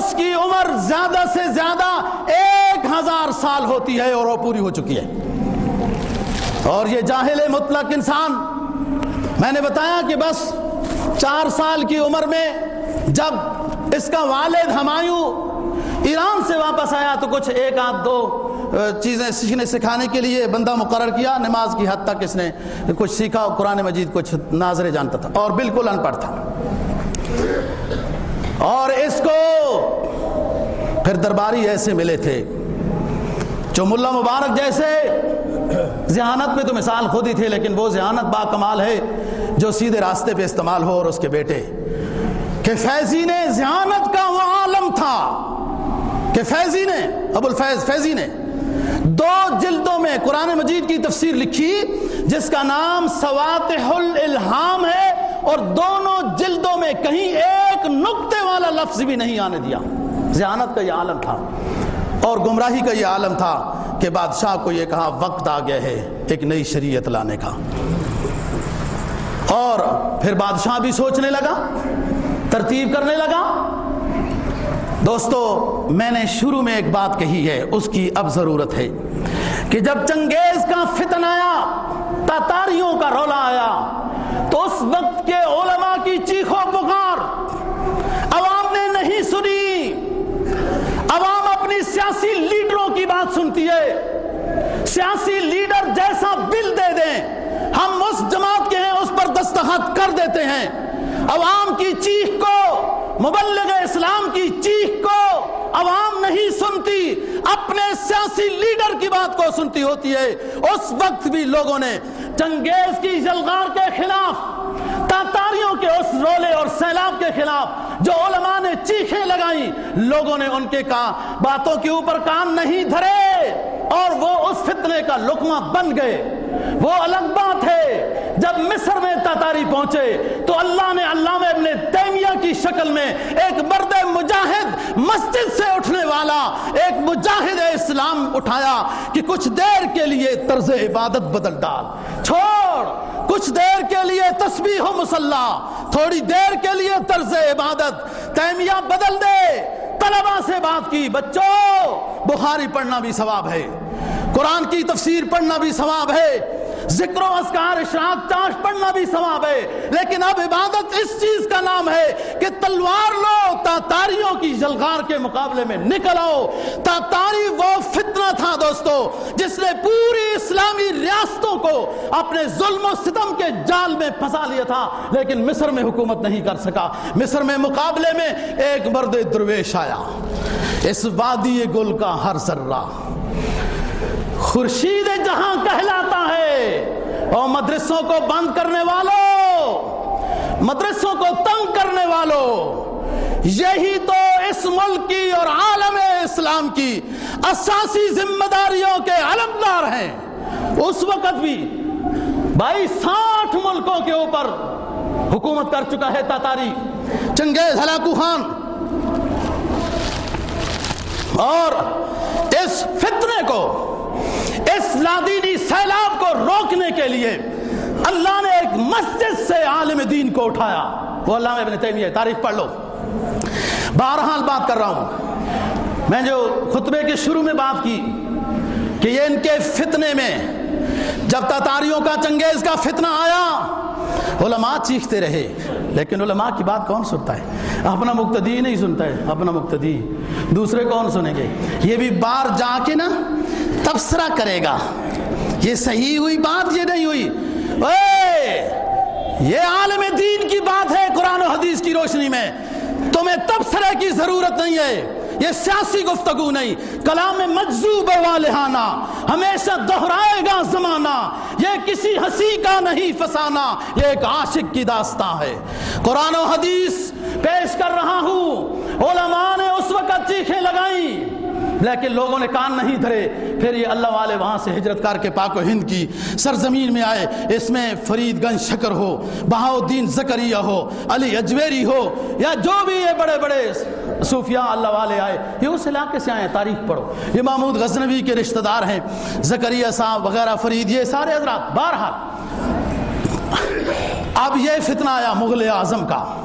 اس کی عمر زیادہ سے زیادہ ایک ہزار سال ہوتی ہے اور وہ پوری ہو چکی ہے۔ اور یہ جاہل مطلق انسان، میں نے بتایا کہ بس چار سال کی عمر میں جب اس کا والد ہمایوں ایران سے واپس آیا تو کچھ ایک آدھ دو چیزیں سیکھنے، سکھانے کے لیے بندہ مقرر کیا۔ نماز کی حد تک اس نے کچھ سیکھا، قرآن مجید کچھ ناظر جانتا تھا اور بالکل ان پڑھ تھا۔ اور اس کو پھر درباری ایسے ملے تھے جو ملا مبارک جیسے ذہانت میں تو مثال خود ہی تھے لیکن وہ ذہانت با کمال ہے جو سیدھے راستے پہ استعمال ہو اور اس کے بیٹے کہ فیضی نے ذہانت کا وہ عالم تھا کہ فیضی نے، ابو الفیض، فیضی نے دو جلدوں میں قرآن مجید کی تفسیر لکھی جس کا نام سواتح الالہام ہے اور دونوں جلدوں میں کہیں ایک نقطے والا لفظ بھی نہیں آنے دیا۔ ذہانت کا یہ عالم تھا اور گمراہی کا یہ عالم تھا کہ بادشاہ کو یہ کہا، وقت آ گیا ہے ایک نئی شریعت لانے کا۔ اور پھر بادشاہ بھی سوچنے لگا، ترتیب کرنے لگا۔ دوستو، میں نے شروع میں ایک بات کہی ہے، اس کی اب ضرورت ہے کہ جب چنگیز کا فتن آیا، تاتاریوں کا رولا آیا، تو اس وقت کے علماء کی چیخو پکار عوام نے نہیں سنی۔ عوام اپنی سیاسی لیڈروں کی بات سنتی ہے۔ سیاسی لیڈر جیسا بل دے دیں، ہم اس جماعت کے ہیں، اس پر دستخط کر دیتے ہیں۔ عوام کی چیخ کو، مبلغ اسلام کی چیخ کو عوام نہیں سنتی۔ اپنے سیاسی لیڈر کی بات کو سنتی ہوتی ہے۔ اس وقت بھی لوگوں نے چنگیز کی جلغار کے خلاف تاتاریوں کے اس رولے اور سیلاب کے خلاف جو علماء نے چیخیں لگائیں، لوگوں نے ان کے کہا، باتوں کے اوپر کان نہیں دھرے اور وہ اس فتنے کا لکمہ بن گئے۔ وہ الگ بات ہے، جب مصر میں تاتاری پہنچے تو اللہ نے اللہ میں ابن تیمیہ کی شکل میں ایک مرد مجاہد مسجد سے اٹھنے والا ایک مجاہد اسلام اٹھایا کہ کچھ دیر کے لیے طرز عبادت بدل ڈال۔ چھوڑ، کچھ دیر کے لیے تسبیح و مسلح، تھوڑی دیر کے لیے طرز عبادت۔ تیمیہ بدل دے۔ طلبہ سے بات کی۔ بچوں، بخاری پڑھنا بھی ثواب ہے۔ قرآن کی تفسیر پڑھنا بھی ثواب ہے۔ ذکر و اسکار اشراق، چاش پڑھنا بھی ثواب ہے، لیکن اب عبادت اس چیز کا نام ہے کہ تلوار لو، تاتاریوں کی جلغار کے مقابلے میں نکل آؤ۔ تاتاری وہ فتنہ تھا دوستو، جس نے پوری اسلامی ریاستوں کو اپنے ظلم و ستم کے جال میں پھنسا لیا تھا، لیکن مصر میں حکومت نہیں کر سکا۔ مصر میں مقابلے میں ایک مرد درویش آیا۔ اس وادی گل کا ہر ذرہ۔ خورشید جہاں کہلاتا ہے، اور مدرسوں کو بند کرنے والوں، مدرسوں کو تنگ کرنے والوں، یہی تو اس ملک کی اور عالم اسلام کی اساسی ذمہ داریوں کے علمدار ہیں۔ اس وقت بھی بائی ساٹھ ملکوں کے اوپر حکومت کر چکا ہے تاتاری۔ چنگیز ہلاکو خان۔ اور اس فتنے کو اس لادینی سیلاب کو روکنے کے لیے اللہ نے ایک مسجد سے عالم دین کو اٹھایا۔ وہ اللہ ابن تیمیہ، تاریخ پڑھ لو۔ بہرحال بات کر رہا ہوں۔ میں جو خطبے کے شروع میں بات کی کہ یہ ان کے فتنے میں جب تاتاریوں کا چنگیز کا فتنہ آیا، علماء چیختے رہے۔ لیکن علماء کی بات کون سنتا ہے؟ اپنا مقتدی نہیں سنتا ہے۔ اپنا مقتدی۔ دوسرے کون سنیں گے؟ یہ بھی بار جا کے نا تبصرہ کرے گا۔ یہ صحیح ہوئی بات یہ نہیں ہوئی؟ اے یہ عالم دین کی بات ہے قرآن و حدیث کی روشنی میں۔ تمہیں تبصرے کی ضرورت نہیں ہے۔ یہ سیاسی گفتگو نہیں۔ کلام مجزوب والہانہ۔ ہمیشہ دہرائے گا زمانہ۔ یہ کسی ہنسی کا نہیں فسانہ۔ یہ ایک عاشق کی داستان ہے۔ قرآن و حدیث پیش کر رہا ہوں۔ علماء نے اس وقت چیخیں لگائیں۔ لیکن لوگوں نے کان نہیں دھرے۔ پھر یہ اللہ والے وہاں سے ہجرت کر کے پاک و ہند کی۔ سرزمین میں آئے۔ اس میں فرید گنج شکر ہو بہاؤدین زکریہ ہو، علی اجویری ہو، یا جو بھی یہ بڑے بڑے صوفیاء اللہ والے آئے، یہ اس علاقے سے آئے، تاریخ پڑھو۔ یہ محمود غزنوی کے رشتہ دار ہیں۔ زکریہ صاحب وغیرہ، فرید، یہ سارے حضرات۔ بہرحال، اب یہ فتنہ آیا مغل اعظم کا۔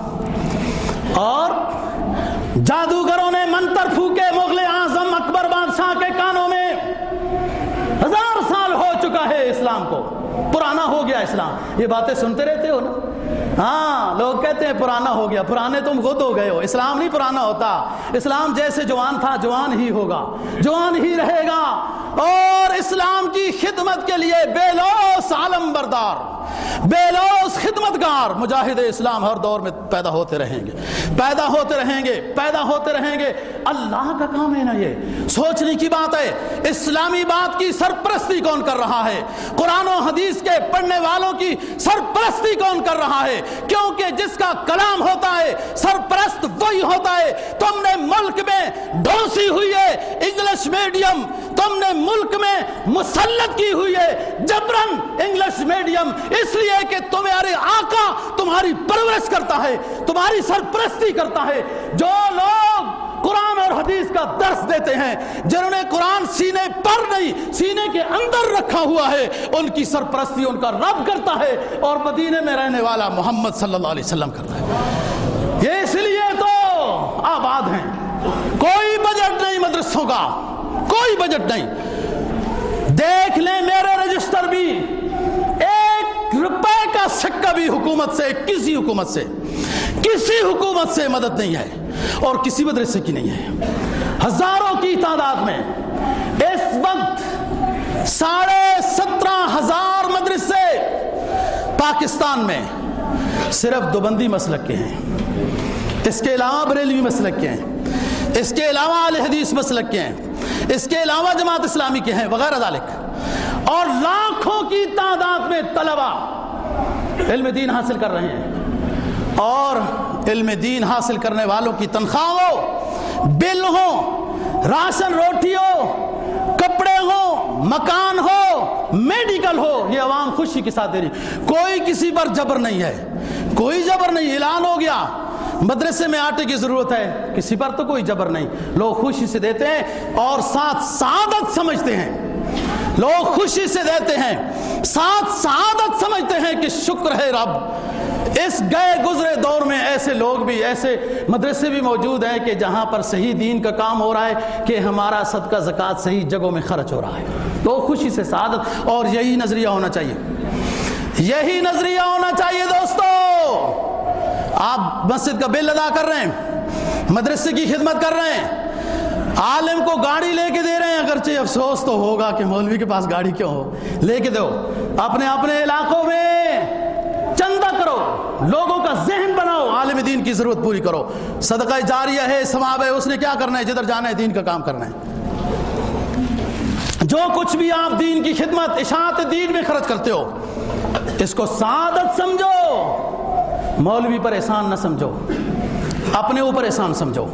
اور جادوگروں نے منتر پھوکے مغل اعظم اکبر بادشاہ کے کانوں میں ہزار سال ہو چکا ہے اسلام کو پرانا ہو گیا اسلام۔ یہ باتیں سنتے رہتے ہو نا؟ ہاں لوگ کہتے ہیں پرانا ہو گیا، پرانے تم خود ہو گئے ہو۔ اسلام نہیں پرانا ہوتا۔ اسلام جیسے جوان تھا، جوان ہی ہوگا۔ جوان ہی رہے گا۔ اور اسلام کی خدمت کے لیے بے لوس عالم بردار بے لوس خدمت گار مجاہد اسلام ہر دور میں پیدا ہوتے رہیں گے۔ پیدا ہوتے رہیں گے، پیدا ہوتے رہیں گے۔ اللہ کا کام ہے نا یہ۔ سوچنے کی بات ہے، اسلامی بات کی سرپرستی کون کر رہا ہے؟ قرآن و حدیث کے پڑھنے والوں کی سرپرستی کون کر رہا ہے کیونکہ جس کا کلام ہوتا ہے سرپرست وہی ہوتا ہے تم نے ملک میں ڈھونسی ہوئی ہے انگلش میڈیم تم نے ملک میں مسلط کی ہوئی ہے جبرن انگلش میڈیم اس لیے کہ تمہارے آقا تمہاری پرورش کرتا ہے تمہاری سرپرستی کرتا ہے جو لوگ قرآن اور حدیث کا درس دیتے ہیں، جنہوں نے قرآن سینے پر نہیں، سینے کے اندر رکھا ہوا ہے۔ ان کی سرپرستی ان کا رب کرتا ہے اور مدینے میں رہنے والا محمد صلی اللہ علیہ وسلم کرتا ہے۔ یہ اس لیے تو آباد ہیں۔ کوئی بجٹ نہیں مدرسوں کا۔ کوئی بجٹ نہیں۔ دیکھ لیں میرے رجسٹر بھی، ایک روپے کا سکہ بھی حکومت سے، کسی حکومت سے۔ کسی حکومت سے مدد نہیں ہے اور کسی مدرسے کی نہیں ہے۔ ہزاروں کی تعداد میں اس وقت ساڑھے سترہ ہزار مدرسے پاکستان میں صرف دوبندی مسلک کے ہیں۔ اس کے علاوہ بریلوی مسلک کے ہیں۔ اس کے علاوہ علیہ حدیث مسلک کے ہیں۔ اس کے علاوہ جماعت اسلامی کے ہیں، وغیرہ ذالک۔ اور لاکھوں کی تعداد میں طلبہ علم دین حاصل کر رہے ہیں۔ اور علم دین حاصل کرنے والوں کی تنخواہ ہو بل ہو راشن روٹی ہو کپڑے ہو مکان ہو، میڈیکل ہو، یہ عوام خوشی کے ساتھ دے رہی کوئی کسی پر جبر نہیں ہے۔ کوئی جبر نہیں، اعلان ہو گیا۔ مدرسے میں آٹے کی ضرورت ہے، کسی پر تو کوئی جبر نہیں۔ لوگ خوشی سے دیتے ہیں اور ساتھ سعادت سمجھتے ہیں۔ لوگ خوشی سے دیتے ہیں۔ ساتھ سعادت سمجھتے ہیں کہ شکر ہے رب۔ اس گئے گزرے دور میں ایسے لوگ بھی، ایسے مدرسے بھی موجود ہیں کہ جہاں پر صحیح دین کا کام ہو رہا ہے کہ ہمارا صدقہ، زکوٰۃ صحیح جگہوں میں خرچ ہو رہا ہے۔ لوگ خوشی سے سعادت اور یہی نظریہ ہونا چاہیے۔ یہی نظریہ ہونا چاہیے دوستو۔ آپ مسجد کا بل ادا کر رہے ہیں، مدرسے کی خدمت کر رہے ہیں۔ عالم کو گاڑی لے کے دے رہے ہیں، اگرچہ افسوس تو ہوگا کہ مولوی کے پاس گاڑی کیوں ہو۔ لے کے دو، اپنے اپنے علاقوں میں۔ چندہ کرو، لوگوں کا ذہن بناؤ، عالم دین کی ضرورت پوری کرو۔ صدقہ جاریہ ہے سماب ہے، اس نے کیا کرنا ہے؟ جدھر جانا ہے، دین کا کام کرنا ہے۔ جو کچھ بھی آپ دین کی خدمت، اشاعت دین میں خرچ کرتے ہو، اس کو سعادت سمجھو۔ مولوی پر احسان نہ سمجھو، اپنے اوپر احسان سمجھو۔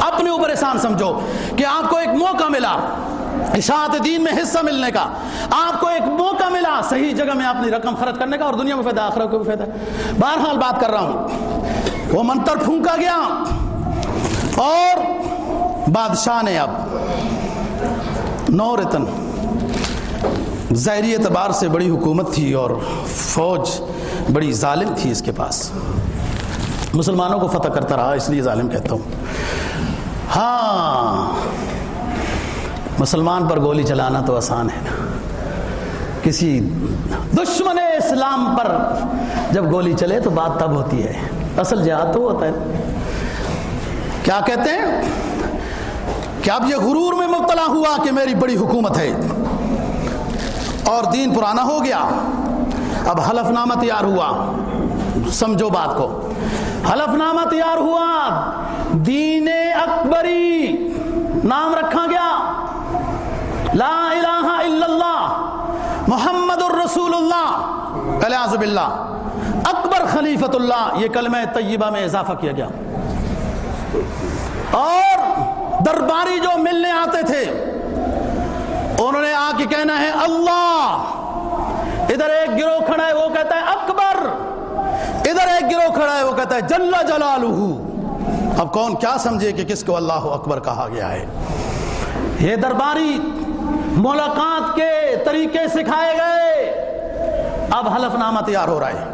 اپنے اوپر احسان سمجھو کہ آپ کو ایک موقع ملا۔ اشاعت دین میں حصہ ملنے کا، آپ کو ایک موقع ملا صحیح جگہ میں اپنی رقم خرچ کرنے کا اور دنیا میں فائدہ، آخرت کو بھی فائدہ۔ بہرحال بات کر رہا ہوں۔ وہ منتر پھونکا گیا۔ اور بادشاہ نے اب نو رتن ظاہری اعتبار سے بڑی حکومت تھی اور فوج بڑی ظالم تھی اس کے پاس۔ مسلمانوں کو فتح کرتا رہا، اس لیے ظالم کہتا ہوں۔ ہاں مسلمان پر گولی چلانا تو آسان ہے نا۔ کسی دشمن اسلام پر جب گولی چلے تو بات تب ہوتی ہے۔ اصل جہاد تو ہوتا ہے۔ کیا کہتے ہیں؟ کہ اب یہ غرور میں مبتلا ہوا کہ میری بڑی حکومت ہے۔ اور دین پرانا ہو گیا۔ اب حلف نامہ تیار ہوا۔ سمجھو بات کو۔ حلف نامہ تیار ہوا۔ دین اکبری نام رکھا گیا لا الہ الا اللہ محمد الرسول اللہ الیاز باللہ۔ اکبر خلیفت اللہ یہ کلمہ طیبہ میں اضافہ کیا گیا۔ اور درباری جو ملنے آتے تھے، انہوں نے آ کے کہنا ہے، اللہ۔ ادھر ایک گروہ کھڑا ہے، وہ کہتا ہے، اکبر۔ ادھر ایک گروہ کھڑا ہے، وہ کہتا ہے، جل جلالہ۔ اب کون کیا سمجھے کہ کس کو اللہ اکبر کہا گیا ہے؟ یہ درباری ملاقات کے طریقے سکھائے گئے۔ اب حلف نامہ تیار ہو رہا ہے۔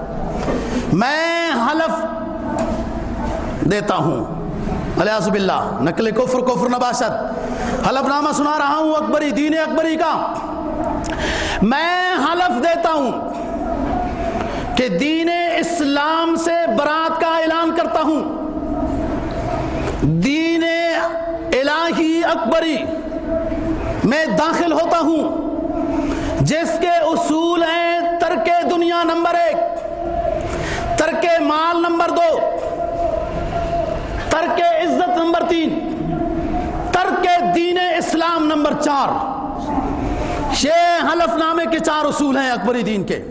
میں حلف دیتا ہوں۔ علیہ باللہ، نقل کفر کفر نباشت۔ حلف نامہ سنا رہا ہوں، اکبری، دین اکبری کا۔ میں حلف دیتا ہوں کہ دین اسلام سے برات کا اعلان کرتا ہوں۔ دین الہی اکبری۔ میں داخل ہوتا ہوں۔ جس کے اصول ہیں ترک دنیا نمبر ایک، ترک مال نمبر دو، ترک عزت نمبر تین، ترک دین اسلام نمبر چار۔ یہ حلف نامے کے چار اصول ہیں اکبری دین کے۔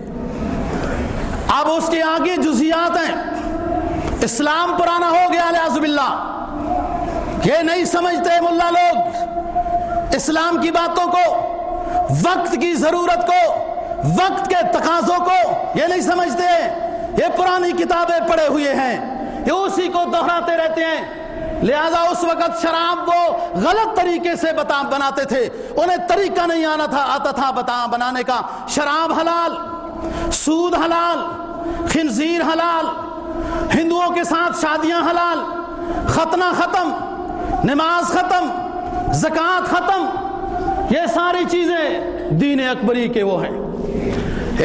اب اس کے آگے جزیات ہیں۔ اسلام پرانا ہو گیا باللہ۔ یہ نہیں سمجھتے ملا لوگ۔ اسلام کی باتوں کو، وقت کی ضرورت کو، وقت کے تقاضوں کو یہ نہیں سمجھتے یہ پرانی کتابیں پڑے ہوئے ہیں۔ یہ اسی کو دہراتے رہتے ہیں۔ لہذا اس وقت شراب وہ غلط طریقے سے بتا بناتے تھے۔ انہیں طریقہ نہیں آنا تھا، آتا تھا بتا بنانے کا۔ شراب حلال، سود حلال، خنزیر حلال، ہندوؤں کے ساتھ شادیاں حلال، ختنہ ختم، نماز ختم۔ زکوٰۃ ختم۔ یہ ساری چیزیں دین اکبری کے وہ ہیں۔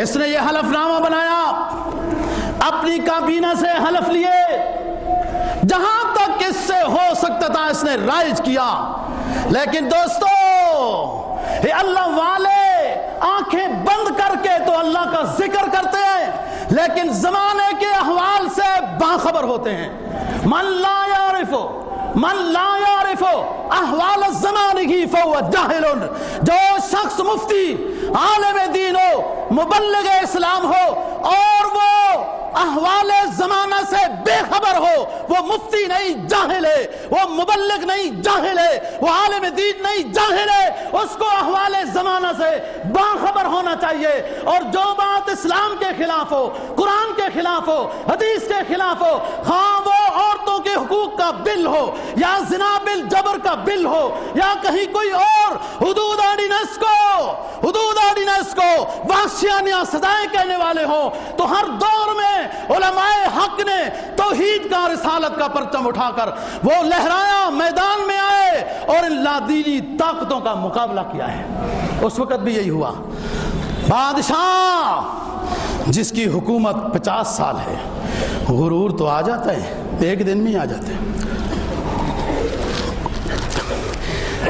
اس نے یہ حلف نامہ بنایا۔ اپنی کابینہ سے حلف لیے۔ جہاں تک اس سے ہو سکتا تھا اس نے رائج کیا۔ لیکن دوستو یہ اللہ والے، آنکھیں بند کر کے تو اللہ کا ذکر کرتے ہیں، لیکن زمانے کے احوال سے باخبر ہوتے ہیں۔ من لا یعرفو من لا یعرفو احوال الزمان ہی فو جاہل، جو شخص مفتی، عالم دین ہو، مبلغ اسلام ہو، اور وہ احوال زمانہ سے بے خبر ہو، وہ مفتی نہیں، جاہل ہے، وہ مبلغ نہیں، جاہل ہے، وہ عالم دین نہیں، جاہل ہے، اس کو احوال زمانہ سے باخبر ہونا چاہیے۔ اور جو بات اسلام کے خلاف ہو، قرآن کے خلاف ہو، حدیث کے خلاف ہو ہاں وہ عورتوں کے حقوق کا بل ہو، یا زنا بل جبر کا بل ہو، یا کہیں کوئی اور، حدود آرڈیننس کو حدود آرڈیننس کو وحشیانیاں سزائیں کہنے والے ہوں، تو ہر دور میں علماء حق نے توحید کا رسالت کا پرچم اٹھا کر وہ لہرایا میدان میں آئے اور ان لادینی طاقتوں کا مقابلہ کیا ہے۔ اس وقت بھی یہی ہوا۔ بادشاہ! جس کی حکومت پچاس سال ہے، غرور تو آ جاتا ہے، ایک دن میں آ جاتے ہیں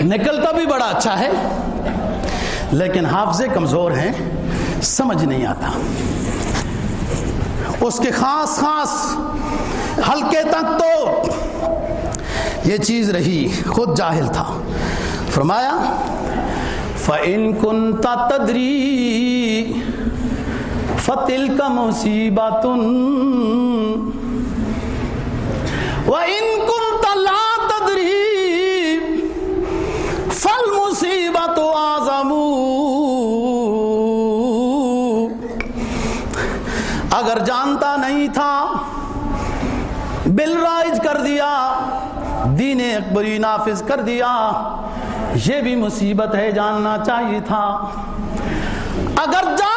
نکلتا بھی بڑا اچھا ہے، لیکن حافظے کمزور ہیں، سمجھ نہیں آتا۔ اس کے خاص خاص ہلکے تک تو یہ چیز رہی، خود جاہل تھا۔ فرمایا، فَإِن كُنْتَ تَدْرِي فَتِلْكَ مُصِيبَةٌ. وَإِن كُنْتَ لَا تَدْرِي فَالْمُصِيبَةُ آزَمُ اگر جانتا نہیں تھا، بل رائج کر دیا، دین اکبری نافذ کر دیا، یہ بھی مصیبت ہے، جاننا چاہیے تھا۔ اگر جاننے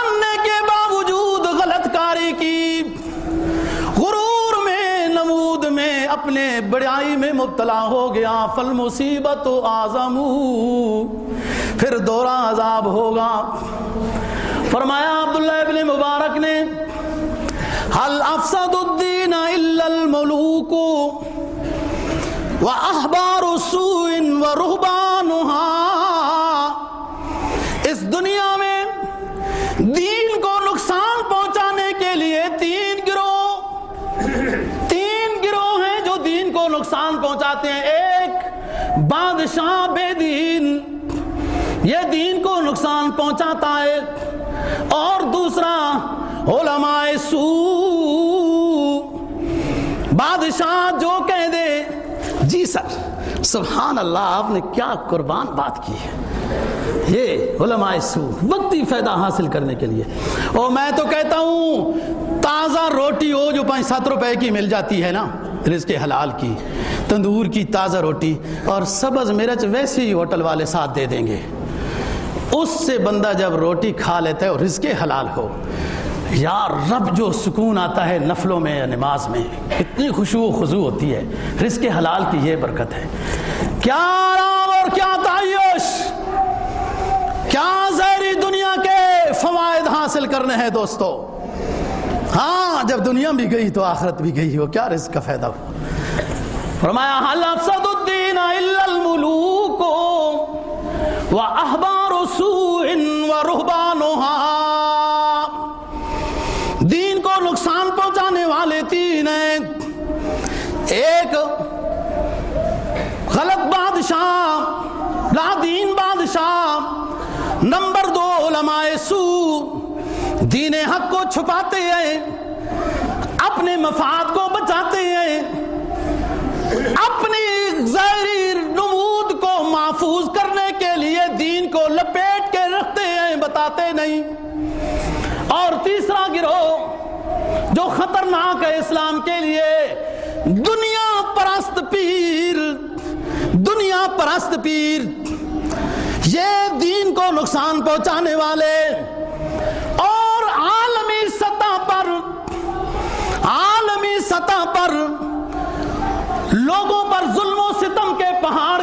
بڑائی میں مبتلا ہو گیا، فل مصیبت و آزم پھر دورہ عذاب ہوگا۔ فرمایا عبداللہ ابن مبارک نے حل افسد الدین الا الملوک و احبار سوء و رہبانها ایک بے دین، یہ دین کو نقصان پہنچاتا ہے۔ اور دوسرا، علماء سو۔ بادشاہ جو کہہ دے جی سر، سبحان اللہ، آپ نے کیا قربان بات کی ہے۔ یہ علماء سو، وقتی فائدہ حاصل کرنے کے لیے۔ اور میں تو کہتا ہوں، تازہ روٹی ہو جو پانچ سات روپے کی مل جاتی ہے نا، رزق حلال کی۔ تندور کی تازہ روٹی اور سبز مرچ ویسے ہی ہوٹل والے ساتھ دے دیں گے۔ اس سے بندہ جب روٹی کھا لیتا ہے اور رزق حلال ہو۔ یا رب جو سکون آتا ہے نفلوں میں یا نماز میں کتنی خوشو و خضو ہوتی ہے۔ رزق حلال کی یہ برکت ہے۔ کیا آرام اور کیا تعیش! کیا زہری دنیا کے فوائد حاصل کرنے ہیں دوستو؟ ہاں جب دنیا بھی گئی تو آخرت بھی گئی۔ ہو کیا رزق کا فائدہ ہو فرمایا حل افسد الدین الا الملوک و احبار سوء و رہبانها دین کو نقصان پہنچانے والے تین ہیں۔ ایک، غلط بادشاہ لا دین بادشاہ۔ نمبر دو، علماء سو دین حق کو چھپاتے ہیں۔ اپنے مفاد کو ہیں نہیں۔ اور تیسرا گروہ جو خطرناک ہے اسلام کے لیے، دنیا پرست پیر، دنیا پرست پیر، یہ دین کو نقصان پہنچانے والے اور عالمی سطح پر، عالمی سطح پر لوگوں پر ظلم و ستم کے پہاڑ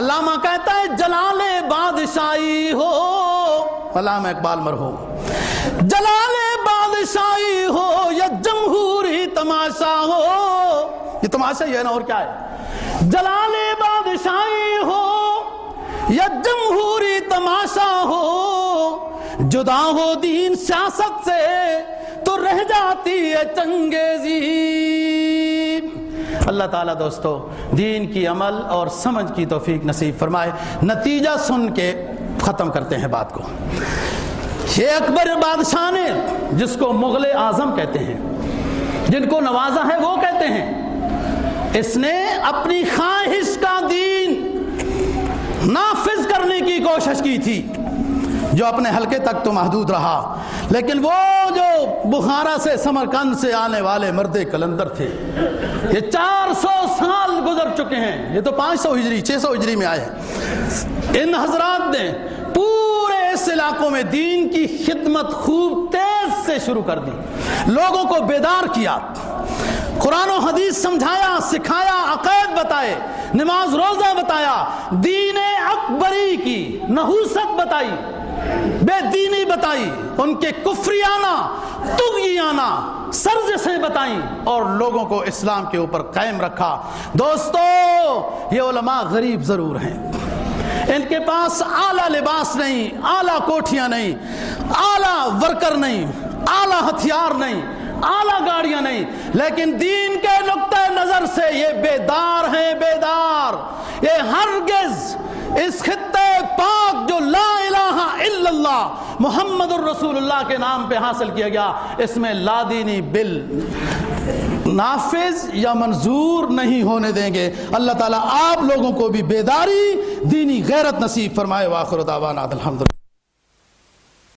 علامہ کہتا ہے جلال بادشاہی ہو۔ علامہ اقبال مر ہو جلال بادشاہی ہو یا جمہوری تماشا ہو؟ یہ تماشا ہی ہے نا اور کیا ہے؟ جلال بادشاہی ہو یا جمہوری تماشا ہو؟ جدا ہو دین سیاست سے تو رہ جاتی ہے چنگیزی۔ اللہ تعالیٰ دوستو، دین کی عمل اور سمجھ کی توفیق نصیب فرمائے۔ نتیجہ سن کے ختم کرتے ہیں بات کو۔ یہ اکبر بادشاہ نے جس کو مغل اعظم کہتے ہیں، جن کو نوازا ہے وہ کہتے ہیں، اس نے اپنی خواہش کا دین نافذ کرنے کی کوشش کی تھی۔ جو اپنے حلقے تک تو محدود رہا۔ لیکن وہ جو بخارا سے، سمرکند سے آنے والے مرد کلندر تھے، یہ چار سو سال گزر چکے ہیں۔ یہ تو پانچ سو ہجری، چھ سو ہجری میں آئے ان حضرات نے پورے اس علاقوں میں دین کی خدمت خوب تیز سے شروع کر دی۔ لوگوں کو بیدار کیا۔ قرآن و حدیث سمجھایا، سکھایا، عقائد بتائے، نماز روزہ بتایا، دین اکبری کی نحوست بتائی۔ بے دینی بتائی، ان کے کفریانہ تغیانہ سرزشیں بتائیں اور لوگوں کو اسلام کے اوپر قائم رکھا۔ دوستو، یہ علماء غریب ضرور ہیں۔ ان کے پاس اعلیٰ لباس نہیں، اعلیٰ کوٹھیاں نہیں، اعلیٰ ورکر نہیں، اعلیٰ ہتھیار نہیں، اعلیٰ گاڑیاں نہیں۔ لیکن دین کے نقطۂ نظر سے یہ بیدار ہیں، بیدار۔ یہ ہرگز اس خطے پاک جو لا الہ الا اللہ محمد الرسول اللہ کے نام پہ حاصل کیا گیا، اس میں لادینی بل نافذ یا منظور نہیں ہونے دیں گے۔ اللہ تعالیٰ آپ لوگوں کو بھی بیداری، دینی غیرت نصیب فرمائے واخر دعوانا الحمدللہ۔